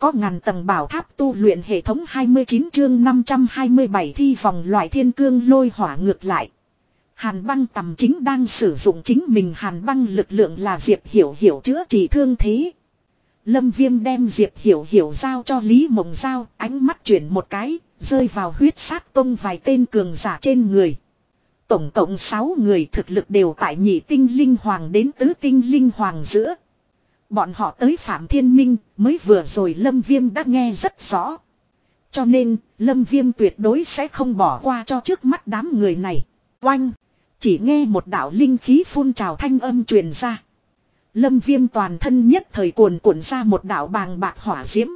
có ngàn tầng bảo tháp tu luyện hệ thống 29 chương 527 thi vòng loại thiên cương lôi hỏa ngược lại. Hàn băng tầm chính đang sử dụng chính mình hàn băng lực lượng là Diệp Hiểu Hiểu chữa trị thương thế. Lâm Viêm đem Diệp Hiểu Hiểu giao cho Lý Mộng Giao, ánh mắt chuyển một cái, rơi vào huyết sát tông vài tên cường giả trên người. Tổng cộng 6 người thực lực đều tại nhị tinh linh hoàng đến tứ tinh linh hoàng giữa. Bọn họ tới Phạm Thiên Minh mới vừa rồi Lâm Viêm đã nghe rất rõ. Cho nên, Lâm Viêm tuyệt đối sẽ không bỏ qua cho trước mắt đám người này. Oanh! Chỉ nghe một đạo linh khí phun trào thanh âm truyền ra. Lâm Viêm toàn thân nhất thời cuồn cuộn ra một đạo bàng bạc hỏa diễm.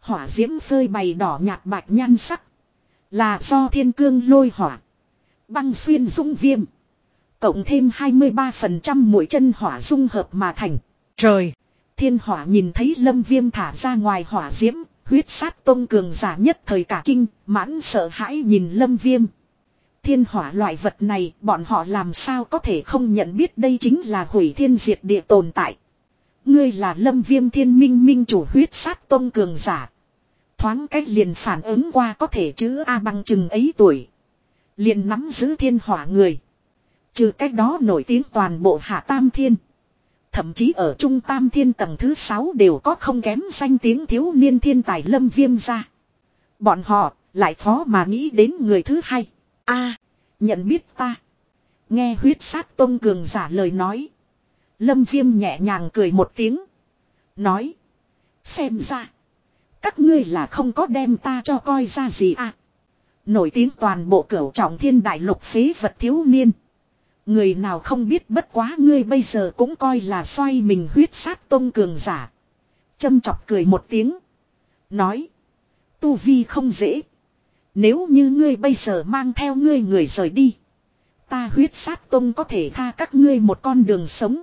Hỏa diễm phơi bày đỏ nhạt bạch nhan sắc. Là do thiên cương lôi hỏa. Băng xuyên dung viêm. Cộng thêm 23% mũi chân hỏa dung hợp mà thành. Trời! Thiên hỏa nhìn thấy lâm viêm thả ra ngoài hỏa diễm, huyết sát tôn cường giả nhất thời cả kinh, mãn sợ hãi nhìn lâm viêm. Thiên hỏa loại vật này, bọn họ làm sao có thể không nhận biết đây chính là hủy thiên diệt địa tồn tại. Ngươi là lâm viêm thiên minh minh chủ huyết sát tôn cường giả. Thoáng cách liền phản ứng qua có thể chữ A bằng chừng ấy tuổi. Liền nắm giữ thiên hỏa người. Trừ cách đó nổi tiếng toàn bộ hạ tam thiên. Thậm chí ở trung tam thiên tầng thứ 6 đều có không kém danh tiếng thiếu niên thiên tài lâm viêm ra. Bọn họ lại khó mà nghĩ đến người thứ hai. a, nhận biết ta. Nghe huyết sát tôn cường giả lời nói. Lâm viêm nhẹ nhàng cười một tiếng. Nói. Xem ra. Các ngươi là không có đem ta cho coi ra gì à. Nổi tiếng toàn bộ cửu trọng thiên đại lục phế vật thiếu niên. Người nào không biết bất quá ngươi bây giờ cũng coi là xoay mình huyết sát tôn cường giả. Châm chọc cười một tiếng. Nói. Tu vi không dễ. Nếu như ngươi bây giờ mang theo ngươi người rời đi. Ta huyết sát tôn có thể tha các ngươi một con đường sống.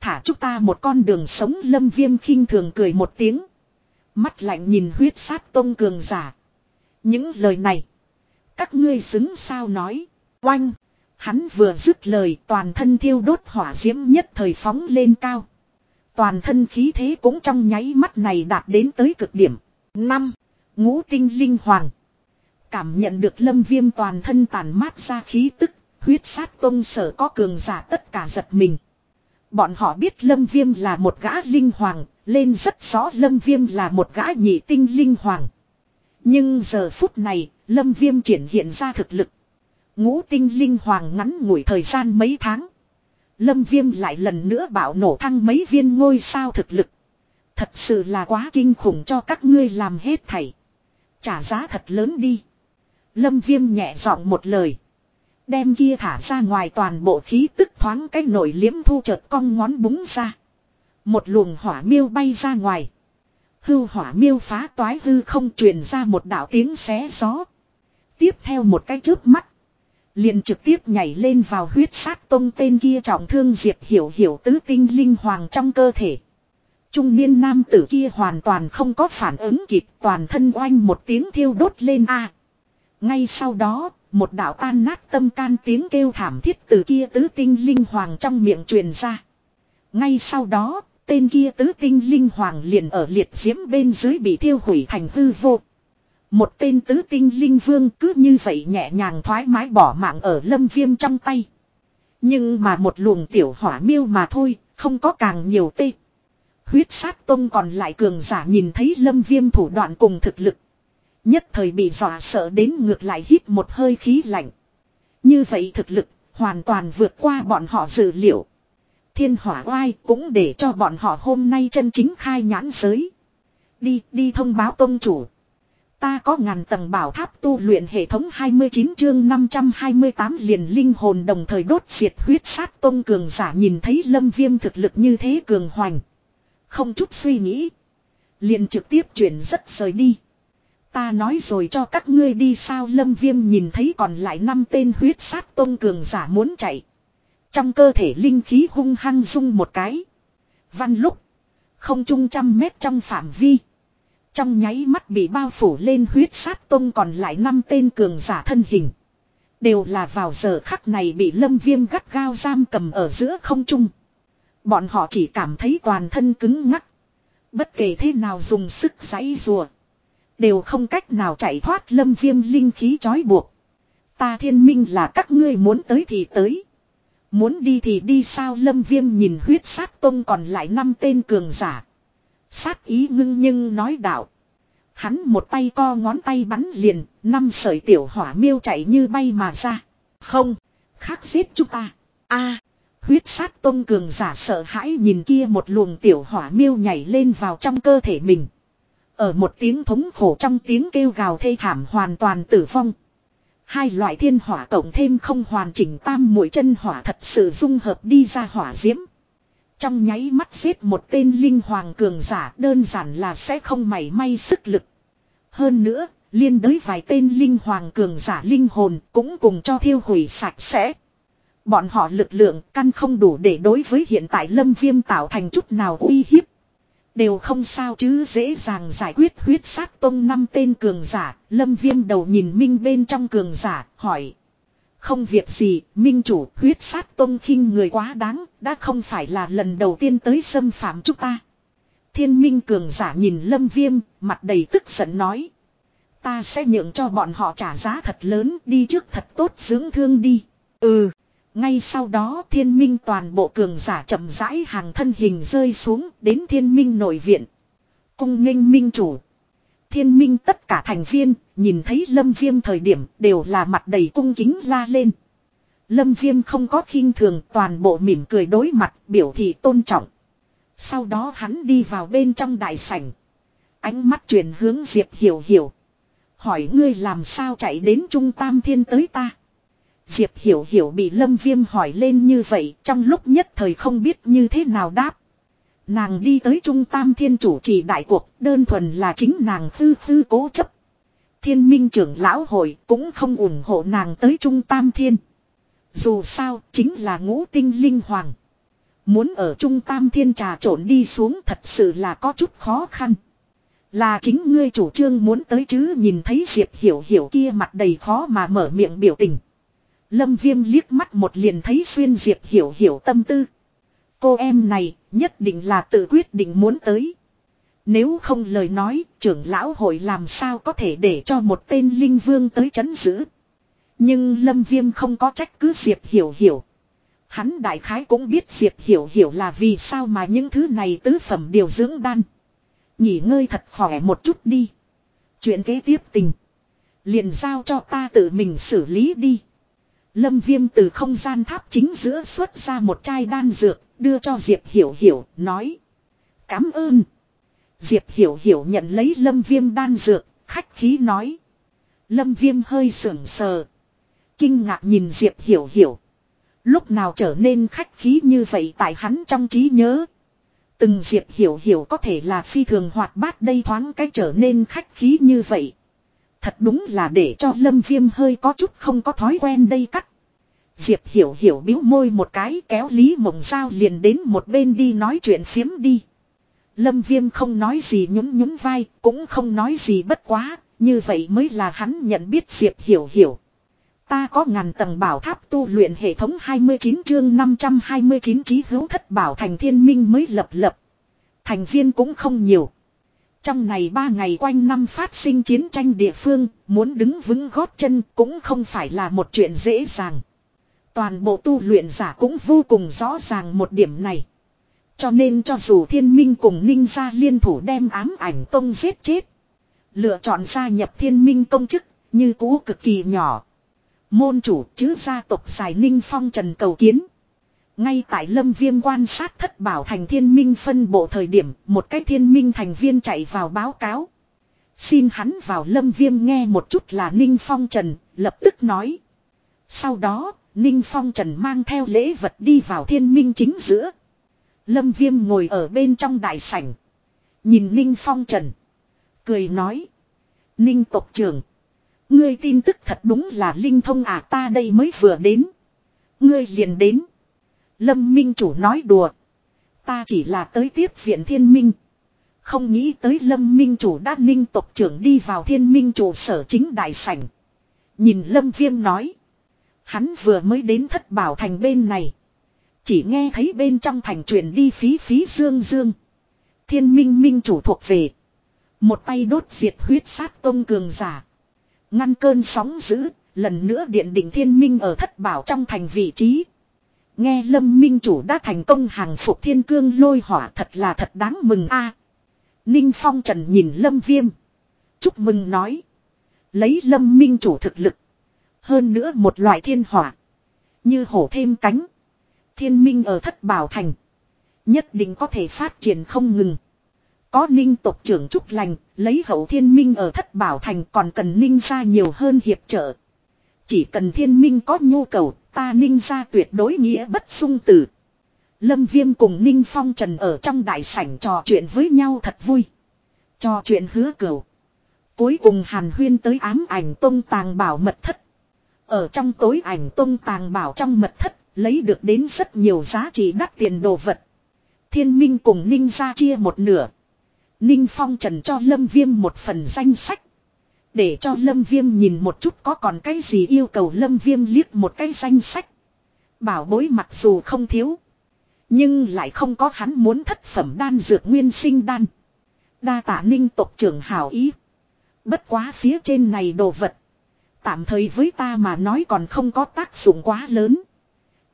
Thả chúng ta một con đường sống, lâm viêm khinh thường cười một tiếng. Mắt lạnh nhìn huyết sát tôn cường giả. Những lời này. Các ngươi xứng sao nói. Oanh. Hắn vừa dứt lời toàn thân thiêu đốt hỏa diễm nhất thời phóng lên cao. Toàn thân khí thế cũng trong nháy mắt này đạt đến tới cực điểm. năm Ngũ tinh linh hoàng. Cảm nhận được lâm viêm toàn thân tàn mát ra khí tức, huyết sát tông sở có cường giả tất cả giật mình. Bọn họ biết lâm viêm là một gã linh hoàng, lên rất rõ lâm viêm là một gã nhị tinh linh hoàng. Nhưng giờ phút này, lâm viêm triển hiện ra thực lực. Ngũ tinh linh hoàng ngắn ngủi thời gian mấy tháng. Lâm viêm lại lần nữa bảo nổ thăng mấy viên ngôi sao thực lực. Thật sự là quá kinh khủng cho các ngươi làm hết thảy. Trả giá thật lớn đi. Lâm viêm nhẹ giọng một lời. Đem kia thả ra ngoài toàn bộ khí tức thoáng cái nổi liếm thu chợt cong ngón búng ra. Một luồng hỏa miêu bay ra ngoài. Hưu hỏa miêu phá toái hư không truyền ra một đạo tiếng xé gió. Tiếp theo một cái chớp mắt. Liền trực tiếp nhảy lên vào huyết sát tông tên kia trọng thương diệp hiểu hiểu tứ tinh linh hoàng trong cơ thể. Trung niên nam tử kia hoàn toàn không có phản ứng kịp toàn thân oanh một tiếng thiêu đốt lên a Ngay sau đó, một đạo tan nát tâm can tiếng kêu thảm thiết từ kia tứ tinh linh hoàng trong miệng truyền ra. Ngay sau đó, tên kia tứ tinh linh hoàng liền ở liệt diễm bên dưới bị thiêu hủy thành hư vô. Một tên tứ tinh linh vương cứ như vậy nhẹ nhàng thoải mái bỏ mạng ở lâm viêm trong tay. Nhưng mà một luồng tiểu hỏa miêu mà thôi, không có càng nhiều tê. Huyết sát tông còn lại cường giả nhìn thấy lâm viêm thủ đoạn cùng thực lực. Nhất thời bị dọa sợ đến ngược lại hít một hơi khí lạnh. Như vậy thực lực hoàn toàn vượt qua bọn họ dự liệu. Thiên hỏa oai cũng để cho bọn họ hôm nay chân chính khai nhãn giới. Đi, đi thông báo tông chủ. Ta có ngàn tầng bảo tháp tu luyện hệ thống 29 chương 528 liền linh hồn đồng thời đốt diệt huyết sát tôn cường giả nhìn thấy lâm viêm thực lực như thế cường hoành. Không chút suy nghĩ. Liền trực tiếp chuyển rất rời đi. Ta nói rồi cho các ngươi đi sao lâm viêm nhìn thấy còn lại năm tên huyết sát tôn cường giả muốn chạy. Trong cơ thể linh khí hung hăng rung một cái. Văn lúc. Không trung trăm mét trong phạm vi. Trong nháy mắt bị bao phủ lên huyết sát tông còn lại năm tên cường giả thân hình. Đều là vào giờ khắc này bị lâm viêm gắt gao giam cầm ở giữa không trung. Bọn họ chỉ cảm thấy toàn thân cứng ngắc. Bất kể thế nào dùng sức giãy rùa. Đều không cách nào chạy thoát lâm viêm linh khí trói buộc. Ta thiên minh là các ngươi muốn tới thì tới. Muốn đi thì đi sao lâm viêm nhìn huyết sát tông còn lại năm tên cường giả. Sát ý ngưng nhưng nói đạo. Hắn một tay co ngón tay bắn liền, năm sợi tiểu hỏa miêu chạy như bay mà ra. Không, khác giết chúng ta. a huyết sát tôn cường giả sợ hãi nhìn kia một luồng tiểu hỏa miêu nhảy lên vào trong cơ thể mình. Ở một tiếng thống khổ trong tiếng kêu gào thê thảm hoàn toàn tử vong. Hai loại thiên hỏa cộng thêm không hoàn chỉnh tam mũi chân hỏa thật sự dung hợp đi ra hỏa diễm. Trong nháy mắt giết một tên linh hoàng cường giả đơn giản là sẽ không mảy may sức lực. Hơn nữa, liên đới vài tên linh hoàng cường giả linh hồn cũng cùng cho thiêu hủy sạch sẽ. Bọn họ lực lượng căn không đủ để đối với hiện tại lâm viêm tạo thành chút nào uy hiếp. Đều không sao chứ dễ dàng giải quyết huyết sát tông năm tên cường giả, lâm viêm đầu nhìn minh bên trong cường giả, hỏi. Không việc gì, minh chủ huyết sát tông khinh người quá đáng, đã không phải là lần đầu tiên tới xâm phạm chúng ta. Thiên minh cường giả nhìn lâm viêm, mặt đầy tức giận nói. Ta sẽ nhượng cho bọn họ trả giá thật lớn, đi trước thật tốt dưỡng thương đi. Ừ. Ngay sau đó thiên minh toàn bộ cường giả chậm rãi hàng thân hình rơi xuống đến thiên minh nội viện. Cung nghênh minh chủ. Thiên minh tất cả thành viên, nhìn thấy lâm viêm thời điểm đều là mặt đầy cung kính la lên. Lâm viêm không có khinh thường, toàn bộ mỉm cười đối mặt, biểu thị tôn trọng. Sau đó hắn đi vào bên trong đại sảnh. Ánh mắt chuyển hướng Diệp Hiểu Hiểu. Hỏi ngươi làm sao chạy đến Trung Tam Thiên tới ta. Diệp Hiểu Hiểu bị Lâm Viêm hỏi lên như vậy, trong lúc nhất thời không biết như thế nào đáp. Nàng đi tới Trung Tam Thiên chủ trì đại cuộc, đơn thuần là chính nàng tư tư cố chấp. Thiên minh trưởng lão hội cũng không ủng hộ nàng tới Trung Tam Thiên. Dù sao, chính là ngũ tinh linh hoàng. Muốn ở Trung Tam Thiên trà trộn đi xuống thật sự là có chút khó khăn. Là chính ngươi chủ trương muốn tới chứ nhìn thấy Diệp Hiểu Hiểu kia mặt đầy khó mà mở miệng biểu tình. Lâm Viêm liếc mắt một liền thấy xuyên Diệp Hiểu Hiểu tâm tư. Cô em này nhất định là tự quyết định muốn tới. Nếu không lời nói trưởng lão hội làm sao có thể để cho một tên linh vương tới chấn giữ. Nhưng Lâm Viêm không có trách cứ Diệp Hiểu Hiểu. Hắn đại khái cũng biết Diệp Hiểu Hiểu là vì sao mà những thứ này tứ phẩm điều dưỡng đan. Nghỉ ngơi thật khỏe một chút đi. Chuyện kế tiếp tình. Liền giao cho ta tự mình xử lý đi. Lâm Viêm từ không gian tháp chính giữa xuất ra một chai đan dược, đưa cho Diệp Hiểu Hiểu, nói. Cám ơn. Diệp Hiểu Hiểu nhận lấy Lâm Viêm đan dược, khách khí nói. Lâm Viêm hơi sưởng sờ. Kinh ngạc nhìn Diệp Hiểu Hiểu. Lúc nào trở nên khách khí như vậy tại hắn trong trí nhớ. Từng Diệp Hiểu Hiểu có thể là phi thường hoạt bát đây thoáng cái trở nên khách khí như vậy. Thật đúng là để cho Lâm Viêm hơi có chút không có thói quen đây cắt. Diệp Hiểu Hiểu biếu môi một cái kéo Lý Mộng Giao liền đến một bên đi nói chuyện phiếm đi. Lâm Viêm không nói gì nhún nhún vai, cũng không nói gì bất quá, như vậy mới là hắn nhận biết Diệp Hiểu Hiểu. Ta có ngàn tầng bảo tháp tu luyện hệ thống 29 chương 529 trí hữu thất bảo thành thiên minh mới lập lập. Thành viên cũng không nhiều. Trong này ba ngày quanh năm phát sinh chiến tranh địa phương, muốn đứng vững gót chân cũng không phải là một chuyện dễ dàng. Toàn bộ tu luyện giả cũng vô cùng rõ ràng một điểm này. Cho nên cho dù thiên minh cùng ninh gia liên thủ đem ám ảnh tông giết chết. Lựa chọn gia nhập thiên minh công chức, như cũ cực kỳ nhỏ. Môn chủ chứ gia tộc giải ninh phong trần cầu kiến. Ngay tại lâm viêm quan sát thất bảo thành thiên minh phân bộ thời điểm, một cái thiên minh thành viên chạy vào báo cáo. Xin hắn vào lâm viêm nghe một chút là ninh phong trần, lập tức nói. Sau đó, ninh phong trần mang theo lễ vật đi vào thiên minh chính giữa. Lâm viêm ngồi ở bên trong đại sảnh. Nhìn ninh phong trần. Cười nói. Ninh tộc trưởng. Ngươi tin tức thật đúng là linh thông à ta đây mới vừa đến. Ngươi liền đến. Lâm Minh chủ nói đùa. Ta chỉ là tới tiếp viện thiên minh. Không nghĩ tới Lâm Minh chủ đã ninh tộc trưởng đi vào thiên minh chủ sở chính đại sảnh. Nhìn Lâm Viêm nói. Hắn vừa mới đến thất bảo thành bên này. Chỉ nghe thấy bên trong thành truyền đi phí phí dương dương. Thiên minh minh chủ thuộc về. Một tay đốt diệt huyết sát tôn cường giả. Ngăn cơn sóng dữ, lần nữa điện đỉnh thiên minh ở thất bảo trong thành vị trí. Nghe lâm minh chủ đã thành công hàng phục thiên cương lôi hỏa thật là thật đáng mừng a. Ninh Phong Trần nhìn lâm viêm. Chúc mừng nói. Lấy lâm minh chủ thực lực. Hơn nữa một loại thiên hỏa. Như hổ thêm cánh. Thiên minh ở thất bảo thành. Nhất định có thể phát triển không ngừng. Có ninh tộc trưởng trúc lành, lấy hậu thiên minh ở thất bảo thành còn cần ninh ra nhiều hơn hiệp trợ. Chỉ cần thiên minh có nhu cầu, ta ninh ra tuyệt đối nghĩa bất sung tử. Lâm Viêm cùng Ninh Phong Trần ở trong đại sảnh trò chuyện với nhau thật vui. Trò chuyện hứa cửu. Cuối cùng Hàn Huyên tới ám ảnh tông tàng bảo mật thất. Ở trong tối ảnh tông tàng bảo trong mật thất, lấy được đến rất nhiều giá trị đắt tiền đồ vật. Thiên Minh cùng Ninh ra chia một nửa. Ninh Phong Trần cho Lâm Viêm một phần danh sách. Để cho Lâm Viêm nhìn một chút có còn cái gì yêu cầu Lâm Viêm liếc một cái danh sách. Bảo bối mặc dù không thiếu. Nhưng lại không có hắn muốn thất phẩm đan dược nguyên sinh đan. Đa tạ ninh tộc trưởng hảo ý. Bất quá phía trên này đồ vật. Tạm thời với ta mà nói còn không có tác dụng quá lớn.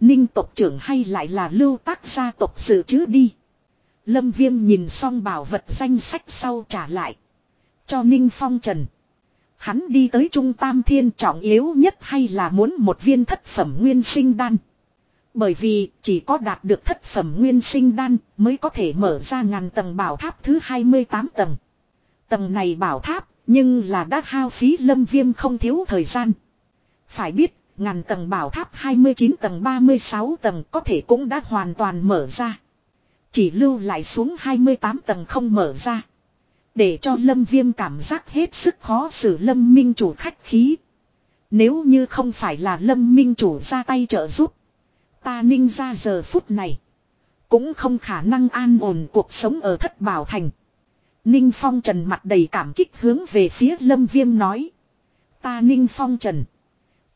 Ninh tộc trưởng hay lại là lưu tác gia tộc sự chứ đi. Lâm Viêm nhìn xong bảo vật danh sách sau trả lại. Cho Ninh Phong Trần. Hắn đi tới Trung Tam Thiên trọng yếu nhất hay là muốn một viên thất phẩm nguyên sinh đan. Bởi vì chỉ có đạt được thất phẩm nguyên sinh đan mới có thể mở ra ngàn tầng bảo tháp thứ 28 tầng. Tầng này bảo tháp nhưng là đã hao phí lâm viêm không thiếu thời gian. Phải biết, ngàn tầng bảo tháp 29 tầng 36 tầng có thể cũng đã hoàn toàn mở ra. Chỉ lưu lại xuống 28 tầng không mở ra. Để cho lâm viêm cảm giác hết sức khó xử lâm minh chủ khách khí. Nếu như không phải là lâm minh chủ ra tay trợ giúp. Ta ninh ra giờ phút này. Cũng không khả năng an ổn cuộc sống ở thất bảo thành. Ninh Phong Trần mặt đầy cảm kích hướng về phía Lâm Viêm nói. Ta Ninh Phong Trần.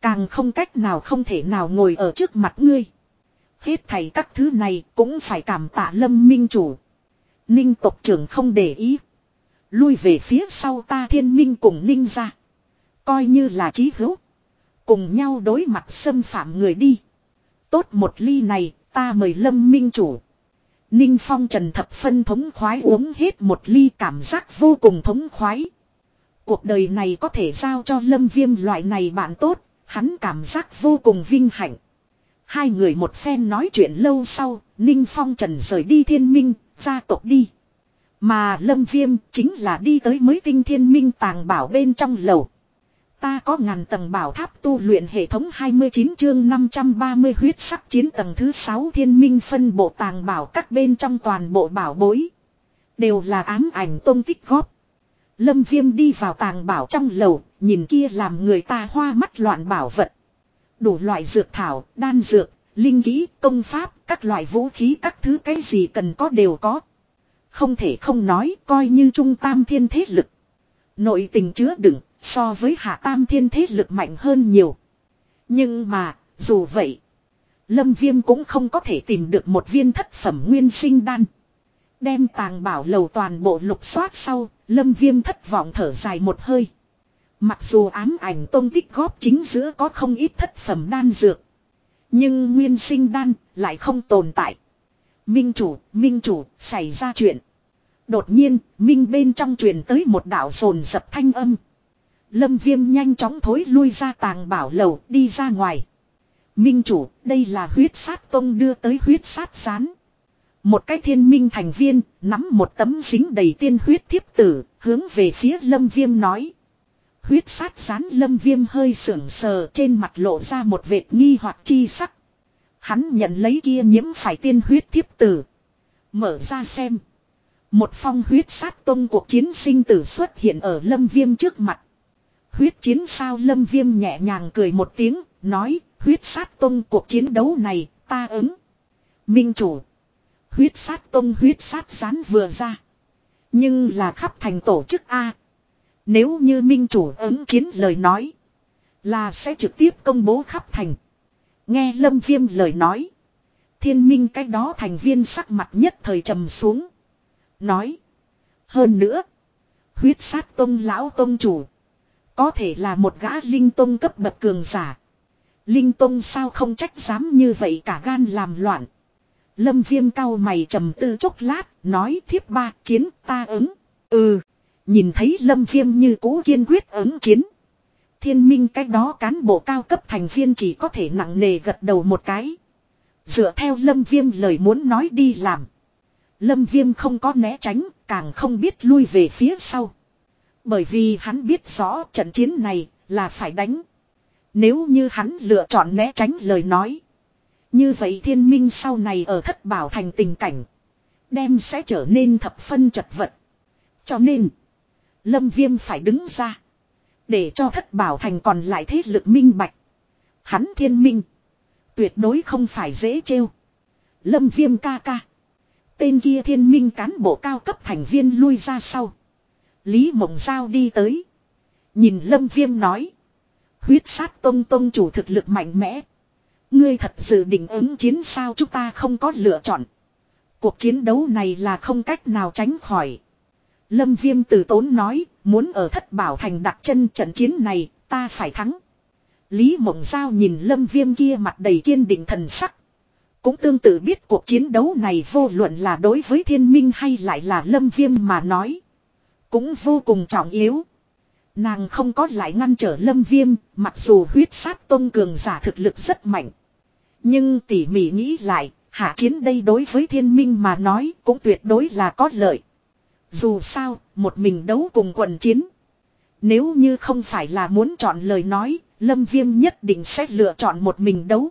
Càng không cách nào không thể nào ngồi ở trước mặt ngươi. Hết thảy các thứ này cũng phải cảm tạ Lâm Minh Chủ. Ninh tộc trưởng không để ý. Lui về phía sau ta thiên minh cùng Ninh ra. Coi như là trí hữu. Cùng nhau đối mặt xâm phạm người đi. Tốt một ly này, ta mời Lâm Minh Chủ. Ninh Phong Trần thập phân thống khoái uống hết một ly cảm giác vô cùng thống khoái. Cuộc đời này có thể giao cho Lâm Viêm loại này bạn tốt, hắn cảm giác vô cùng vinh hạnh. Hai người một phen nói chuyện lâu sau, Ninh Phong Trần rời đi thiên minh, gia tộc đi. Mà Lâm Viêm chính là đi tới mới tinh thiên minh tàng bảo bên trong lầu. Ta có ngàn tầng bảo tháp tu luyện hệ thống 29 chương 530 huyết sắc chiến tầng thứ 6 thiên minh phân bộ tàng bảo các bên trong toàn bộ bảo bối. Đều là ám ảnh tôn tích góp. Lâm viêm đi vào tàng bảo trong lầu, nhìn kia làm người ta hoa mắt loạn bảo vật. Đủ loại dược thảo, đan dược, linh kỹ, công pháp, các loại vũ khí các thứ cái gì cần có đều có. Không thể không nói coi như trung tam thiên thế lực. Nội tình chứa đựng So với hạ tam thiên thế lực mạnh hơn nhiều. Nhưng mà, dù vậy. Lâm Viêm cũng không có thể tìm được một viên thất phẩm nguyên sinh đan. Đem tàng bảo lầu toàn bộ lục soát sau, Lâm Viêm thất vọng thở dài một hơi. Mặc dù ám ảnh tôn tích góp chính giữa có không ít thất phẩm đan dược. Nhưng nguyên sinh đan lại không tồn tại. Minh chủ, minh chủ, xảy ra chuyện. Đột nhiên, minh bên trong truyền tới một đạo rồn dập thanh âm. Lâm Viêm nhanh chóng thối lui ra tàng bảo lầu đi ra ngoài. Minh chủ, đây là huyết sát tông đưa tới huyết sát sán. Một cái thiên minh thành viên, nắm một tấm dính đầy tiên huyết thiếp tử, hướng về phía lâm viêm nói. Huyết sát sán lâm viêm hơi sưởng sờ trên mặt lộ ra một vệt nghi hoặc chi sắc. Hắn nhận lấy kia nhiễm phải tiên huyết thiếp tử. Mở ra xem. Một phong huyết sát tông cuộc chiến sinh tử xuất hiện ở lâm viêm trước mặt. Huyết chiến sao lâm viêm nhẹ nhàng cười một tiếng, nói, huyết sát tông cuộc chiến đấu này, ta ứng. Minh chủ. Huyết sát tông huyết sát rán vừa ra. Nhưng là khắp thành tổ chức A. Nếu như minh chủ ứng chiến lời nói. Là sẽ trực tiếp công bố khắp thành. Nghe lâm viêm lời nói. Thiên minh cách đó thành viên sắc mặt nhất thời trầm xuống. Nói. Hơn nữa. Huyết sát tông lão tông chủ. Có thể là một gã linh tông cấp bậc cường giả. Linh tông sao không trách dám như vậy cả gan làm loạn. Lâm viêm cao mày trầm tư chốc lát, nói thiếp ba chiến ta ứng. Ừ, nhìn thấy lâm viêm như cũ kiên quyết ứng chiến. Thiên minh cách đó cán bộ cao cấp thành viên chỉ có thể nặng nề gật đầu một cái. Dựa theo lâm viêm lời muốn nói đi làm. Lâm viêm không có né tránh, càng không biết lui về phía sau. Bởi vì hắn biết rõ trận chiến này là phải đánh. Nếu như hắn lựa chọn né tránh lời nói. Như vậy thiên minh sau này ở thất bảo thành tình cảnh. Đem sẽ trở nên thập phân chật vật. Cho nên. Lâm viêm phải đứng ra. Để cho thất bảo thành còn lại thế lực minh bạch. Hắn thiên minh. Tuyệt đối không phải dễ trêu. Lâm viêm ca ca. Tên kia thiên minh cán bộ cao cấp thành viên lui ra sau. Lý Mộng Giao đi tới. Nhìn Lâm Viêm nói. Huyết sát tông tông chủ thực lực mạnh mẽ. Ngươi thật sự định ứng chiến sao chúng ta không có lựa chọn. Cuộc chiến đấu này là không cách nào tránh khỏi. Lâm Viêm từ tốn nói, muốn ở thất bảo thành đặt chân trận chiến này, ta phải thắng. Lý Mộng Giao nhìn Lâm Viêm kia mặt đầy kiên định thần sắc. Cũng tương tự biết cuộc chiến đấu này vô luận là đối với thiên minh hay lại là Lâm Viêm mà nói. Cũng vô cùng trọng yếu. Nàng không có lại ngăn trở lâm viêm, mặc dù huyết sát tôn cường giả thực lực rất mạnh. Nhưng tỉ mỉ nghĩ lại, hạ chiến đây đối với thiên minh mà nói cũng tuyệt đối là có lợi. Dù sao, một mình đấu cùng quần chiến. Nếu như không phải là muốn chọn lời nói, lâm viêm nhất định sẽ lựa chọn một mình đấu.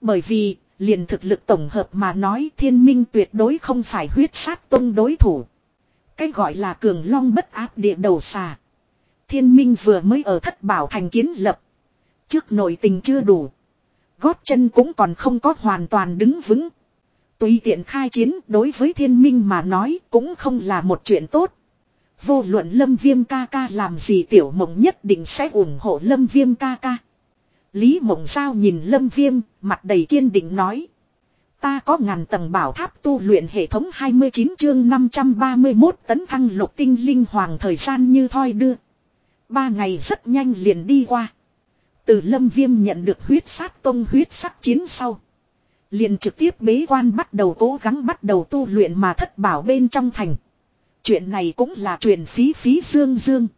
Bởi vì, liền thực lực tổng hợp mà nói thiên minh tuyệt đối không phải huyết sát tôn đối thủ. Cái gọi là cường long bất áp địa đầu xà. Thiên minh vừa mới ở thất bảo thành kiến lập. Trước nội tình chưa đủ. Gót chân cũng còn không có hoàn toàn đứng vững. Tùy tiện khai chiến đối với thiên minh mà nói cũng không là một chuyện tốt. Vô luận lâm viêm ca ca làm gì tiểu mộng nhất định sẽ ủng hộ lâm viêm ca ca. Lý mộng sao nhìn lâm viêm, mặt đầy kiên định nói. Ta có ngàn tầng bảo tháp tu luyện hệ thống 29 chương 531 tấn thăng lục tinh linh hoàng thời gian như thoi đưa. Ba ngày rất nhanh liền đi qua. Từ lâm viêm nhận được huyết sát tông huyết sắc chiến sau. Liền trực tiếp bế quan bắt đầu cố gắng bắt đầu tu luyện mà thất bảo bên trong thành. Chuyện này cũng là chuyện phí phí dương dương.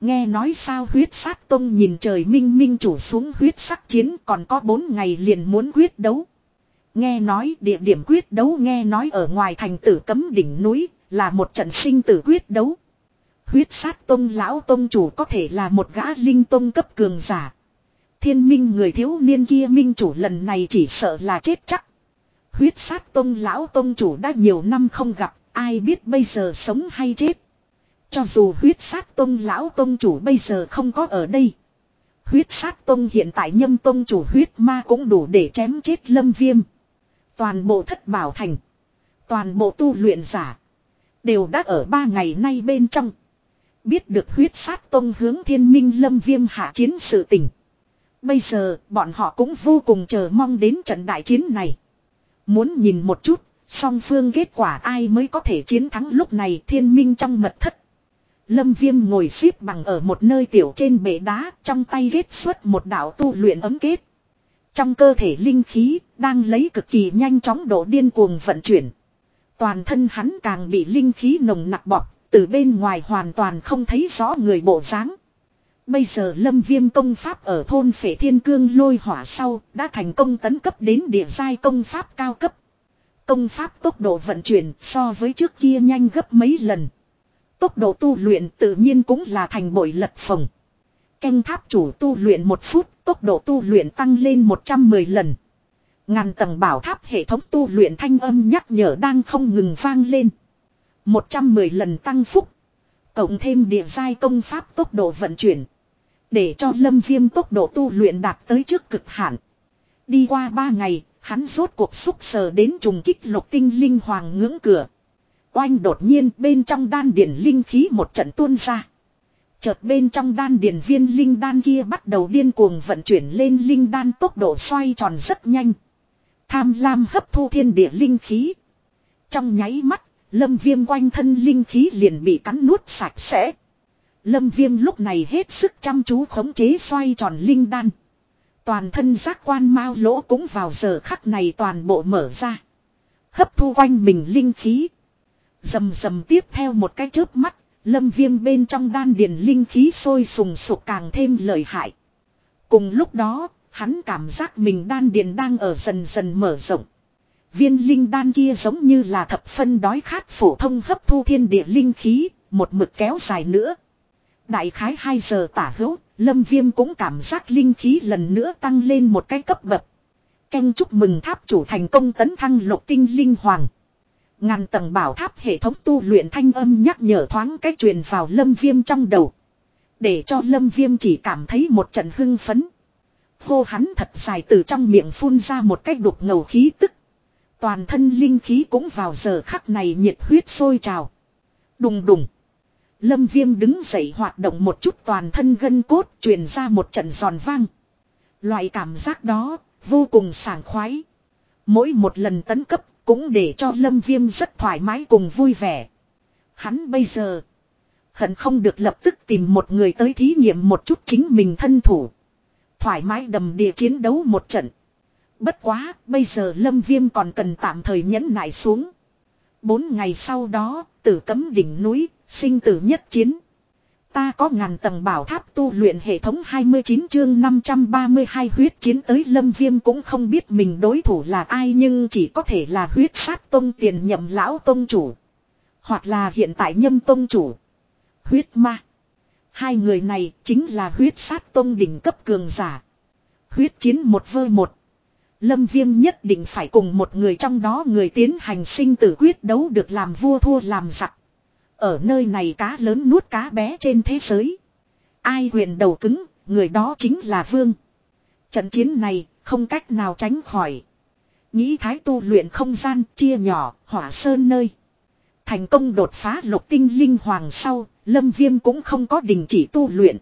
Nghe nói sao huyết sát tông nhìn trời minh minh chủ xuống huyết sắc chiến còn có bốn ngày liền muốn quyết đấu. Nghe nói địa điểm quyết đấu nghe nói ở ngoài thành tử cấm đỉnh núi là một trận sinh tử quyết đấu. Huyết sát tông lão tông chủ có thể là một gã linh tông cấp cường giả. Thiên minh người thiếu niên kia minh chủ lần này chỉ sợ là chết chắc. Huyết sát tông lão tông chủ đã nhiều năm không gặp, ai biết bây giờ sống hay chết. Cho dù huyết sát tông lão tông chủ bây giờ không có ở đây. Huyết sát tông hiện tại nhâm tông chủ huyết ma cũng đủ để chém chết lâm viêm. Toàn bộ thất bảo thành. Toàn bộ tu luyện giả. Đều đã ở ba ngày nay bên trong. Biết được huyết sát tông hướng thiên minh lâm viêm hạ chiến sự tình. Bây giờ bọn họ cũng vô cùng chờ mong đến trận đại chiến này. Muốn nhìn một chút, song phương kết quả ai mới có thể chiến thắng lúc này thiên minh trong mật thất. Lâm viêm ngồi xếp bằng ở một nơi tiểu trên bể đá, trong tay ghét xuất một đạo tu luyện ấm kết. Trong cơ thể linh khí, đang lấy cực kỳ nhanh chóng độ điên cuồng vận chuyển. Toàn thân hắn càng bị linh khí nồng nặc bọc, từ bên ngoài hoàn toàn không thấy rõ người bộ dáng. Bây giờ lâm viêm công pháp ở thôn phể thiên cương lôi hỏa sau đã thành công tấn cấp đến địa giai công pháp cao cấp. Công pháp tốc độ vận chuyển so với trước kia nhanh gấp mấy lần. Tốc độ tu luyện tự nhiên cũng là thành bội lật phồng. Canh tháp chủ tu luyện một phút, tốc độ tu luyện tăng lên 110 lần. Ngàn tầng bảo tháp hệ thống tu luyện thanh âm nhắc nhở đang không ngừng vang lên. 110 lần tăng phúc. Cộng thêm địa giai công pháp tốc độ vận chuyển. Để cho lâm viêm tốc độ tu luyện đạt tới trước cực hạn. Đi qua 3 ngày, hắn rốt cuộc xúc sờ đến trùng kích lục tinh linh hoàng ngưỡng cửa. Oanh đột nhiên bên trong đan điển linh khí một trận tuôn ra. Chợt bên trong đan điển viên linh đan kia bắt đầu điên cuồng vận chuyển lên linh đan tốc độ xoay tròn rất nhanh. Tham lam hấp thu thiên địa linh khí. Trong nháy mắt, lâm viêm quanh thân linh khí liền bị cắn nuốt sạch sẽ. Lâm viêm lúc này hết sức chăm chú khống chế xoay tròn linh đan. Toàn thân giác quan mau lỗ cũng vào giờ khắc này toàn bộ mở ra. Hấp thu quanh mình linh khí. Dầm dầm tiếp theo một cái chớp mắt, lâm viêm bên trong đan điền linh khí sôi sùng sục càng thêm lợi hại. Cùng lúc đó, hắn cảm giác mình đan điền đang ở dần dần mở rộng. Viên linh đan kia giống như là thập phân đói khát phổ thông hấp thu thiên địa linh khí, một mực kéo dài nữa. Đại khái 2 giờ tả hữu, lâm viêm cũng cảm giác linh khí lần nữa tăng lên một cái cấp bậc. Canh chúc mừng tháp chủ thành công tấn thăng lục tinh linh hoàng. Ngàn tầng bảo tháp hệ thống tu luyện thanh âm nhắc nhở thoáng cách truyền vào lâm viêm trong đầu. Để cho lâm viêm chỉ cảm thấy một trận hưng phấn. Hô hắn thật dài từ trong miệng phun ra một cách đục ngầu khí tức. Toàn thân linh khí cũng vào giờ khắc này nhiệt huyết sôi trào. Đùng đùng. Lâm viêm đứng dậy hoạt động một chút toàn thân gân cốt truyền ra một trận giòn vang. Loại cảm giác đó vô cùng sảng khoái. Mỗi một lần tấn cấp cũng để cho lâm viêm rất thoải mái cùng vui vẻ. Hắn bây giờ hận không được lập tức tìm một người tới thí nghiệm một chút chính mình thân thủ. Thoải mái đầm địa chiến đấu một trận. Bất quá, bây giờ Lâm Viêm còn cần tạm thời nhẫn nại xuống. Bốn ngày sau đó, tử cấm đỉnh núi, sinh tử nhất chiến. Ta có ngàn tầng bảo tháp tu luyện hệ thống 29 chương 532 huyết chiến tới Lâm Viêm cũng không biết mình đối thủ là ai nhưng chỉ có thể là huyết sát tông tiền nhậm lão tông chủ. Hoặc là hiện tại nhâm tông chủ. Huyết ma. Hai người này chính là huyết sát tông đỉnh cấp cường giả. Huyết chiến một vơ một. Lâm Viêm nhất định phải cùng một người trong đó người tiến hành sinh tử quyết đấu được làm vua thua làm giặc. Ở nơi này cá lớn nuốt cá bé trên thế giới. Ai huyền đầu cứng, người đó chính là Vương. Trận chiến này không cách nào tránh khỏi. Nghĩ thái tu luyện không gian chia nhỏ, hỏa sơn nơi. Thành công đột phá lục tinh linh hoàng sau, Lâm Viêm cũng không có đình chỉ tu luyện.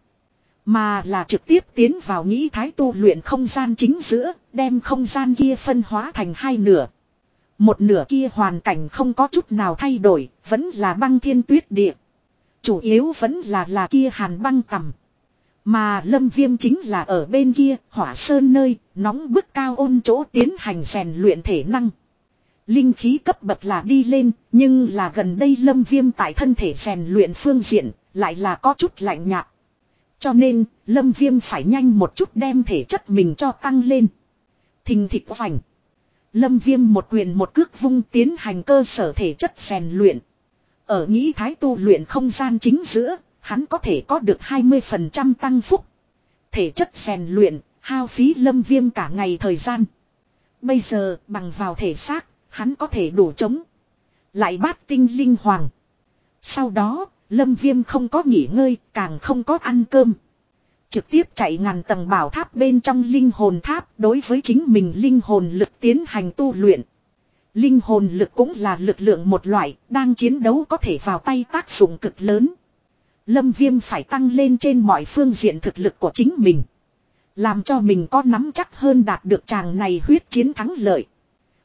Mà là trực tiếp tiến vào nghĩ thái tu luyện không gian chính giữa, đem không gian kia phân hóa thành hai nửa. Một nửa kia hoàn cảnh không có chút nào thay đổi, vẫn là băng thiên tuyết địa. Chủ yếu vẫn là là kia hàn băng tầm. Mà lâm viêm chính là ở bên kia, hỏa sơn nơi, nóng bức cao ôn chỗ tiến hành rèn luyện thể năng. Linh khí cấp bậc là đi lên, nhưng là gần đây lâm viêm tại thân thể rèn luyện phương diện, lại là có chút lạnh nhạt. Cho nên, lâm viêm phải nhanh một chút đem thể chất mình cho tăng lên. Thình thịt vành. Lâm viêm một quyền một cước vung tiến hành cơ sở thể chất rèn luyện. Ở nghĩ thái tu luyện không gian chính giữa, hắn có thể có được 20% tăng phúc. Thể chất rèn luyện, hao phí lâm viêm cả ngày thời gian. Bây giờ, bằng vào thể xác, hắn có thể đủ chống. Lại bát tinh linh hoàng. Sau đó, lâm viêm không có nghỉ ngơi, càng không có ăn cơm. Trực tiếp chạy ngàn tầng bảo tháp bên trong linh hồn tháp đối với chính mình linh hồn lực tiến hành tu luyện. Linh hồn lực cũng là lực lượng một loại, đang chiến đấu có thể vào tay tác dụng cực lớn. Lâm Viêm phải tăng lên trên mọi phương diện thực lực của chính mình. Làm cho mình có nắm chắc hơn đạt được chàng này huyết chiến thắng lợi.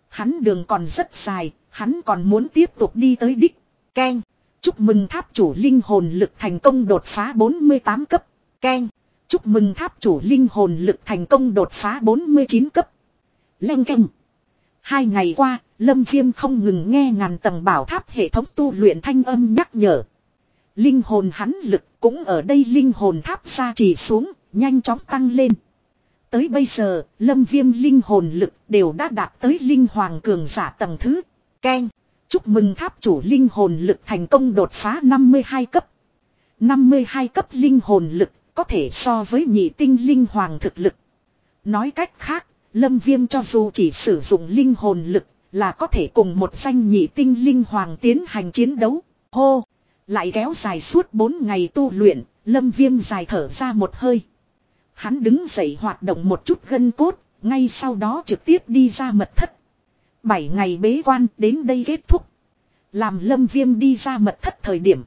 Hắn đường còn rất dài, hắn còn muốn tiếp tục đi tới đích. Ken. Chúc mừng tháp chủ linh hồn lực thành công đột phá 48 cấp. Ken. Chúc mừng tháp chủ linh hồn lực thành công đột phá 49 cấp. Leng canh. Hai ngày qua, Lâm Viêm không ngừng nghe ngàn tầng bảo tháp hệ thống tu luyện thanh âm nhắc nhở. Linh hồn hắn lực cũng ở đây linh hồn tháp ra chỉ xuống, nhanh chóng tăng lên. Tới bây giờ, lâm viêm linh hồn lực đều đã đạt tới linh hoàng cường giả tầng thứ. Ken. Chúc mừng tháp chủ linh hồn lực thành công đột phá 52 cấp. 52 cấp linh hồn lực có thể so với nhị tinh linh hoàng thực lực. Nói cách khác, lâm viêm cho dù chỉ sử dụng linh hồn lực là có thể cùng một danh nhị tinh linh hoàng tiến hành chiến đấu. Hô! Lại kéo dài suốt 4 ngày tu luyện, lâm viêm dài thở ra một hơi. Hắn đứng dậy hoạt động một chút gân cốt, ngay sau đó trực tiếp đi ra mật thất. 7 ngày bế quan đến đây kết thúc. Làm lâm viêm đi ra mật thất thời điểm.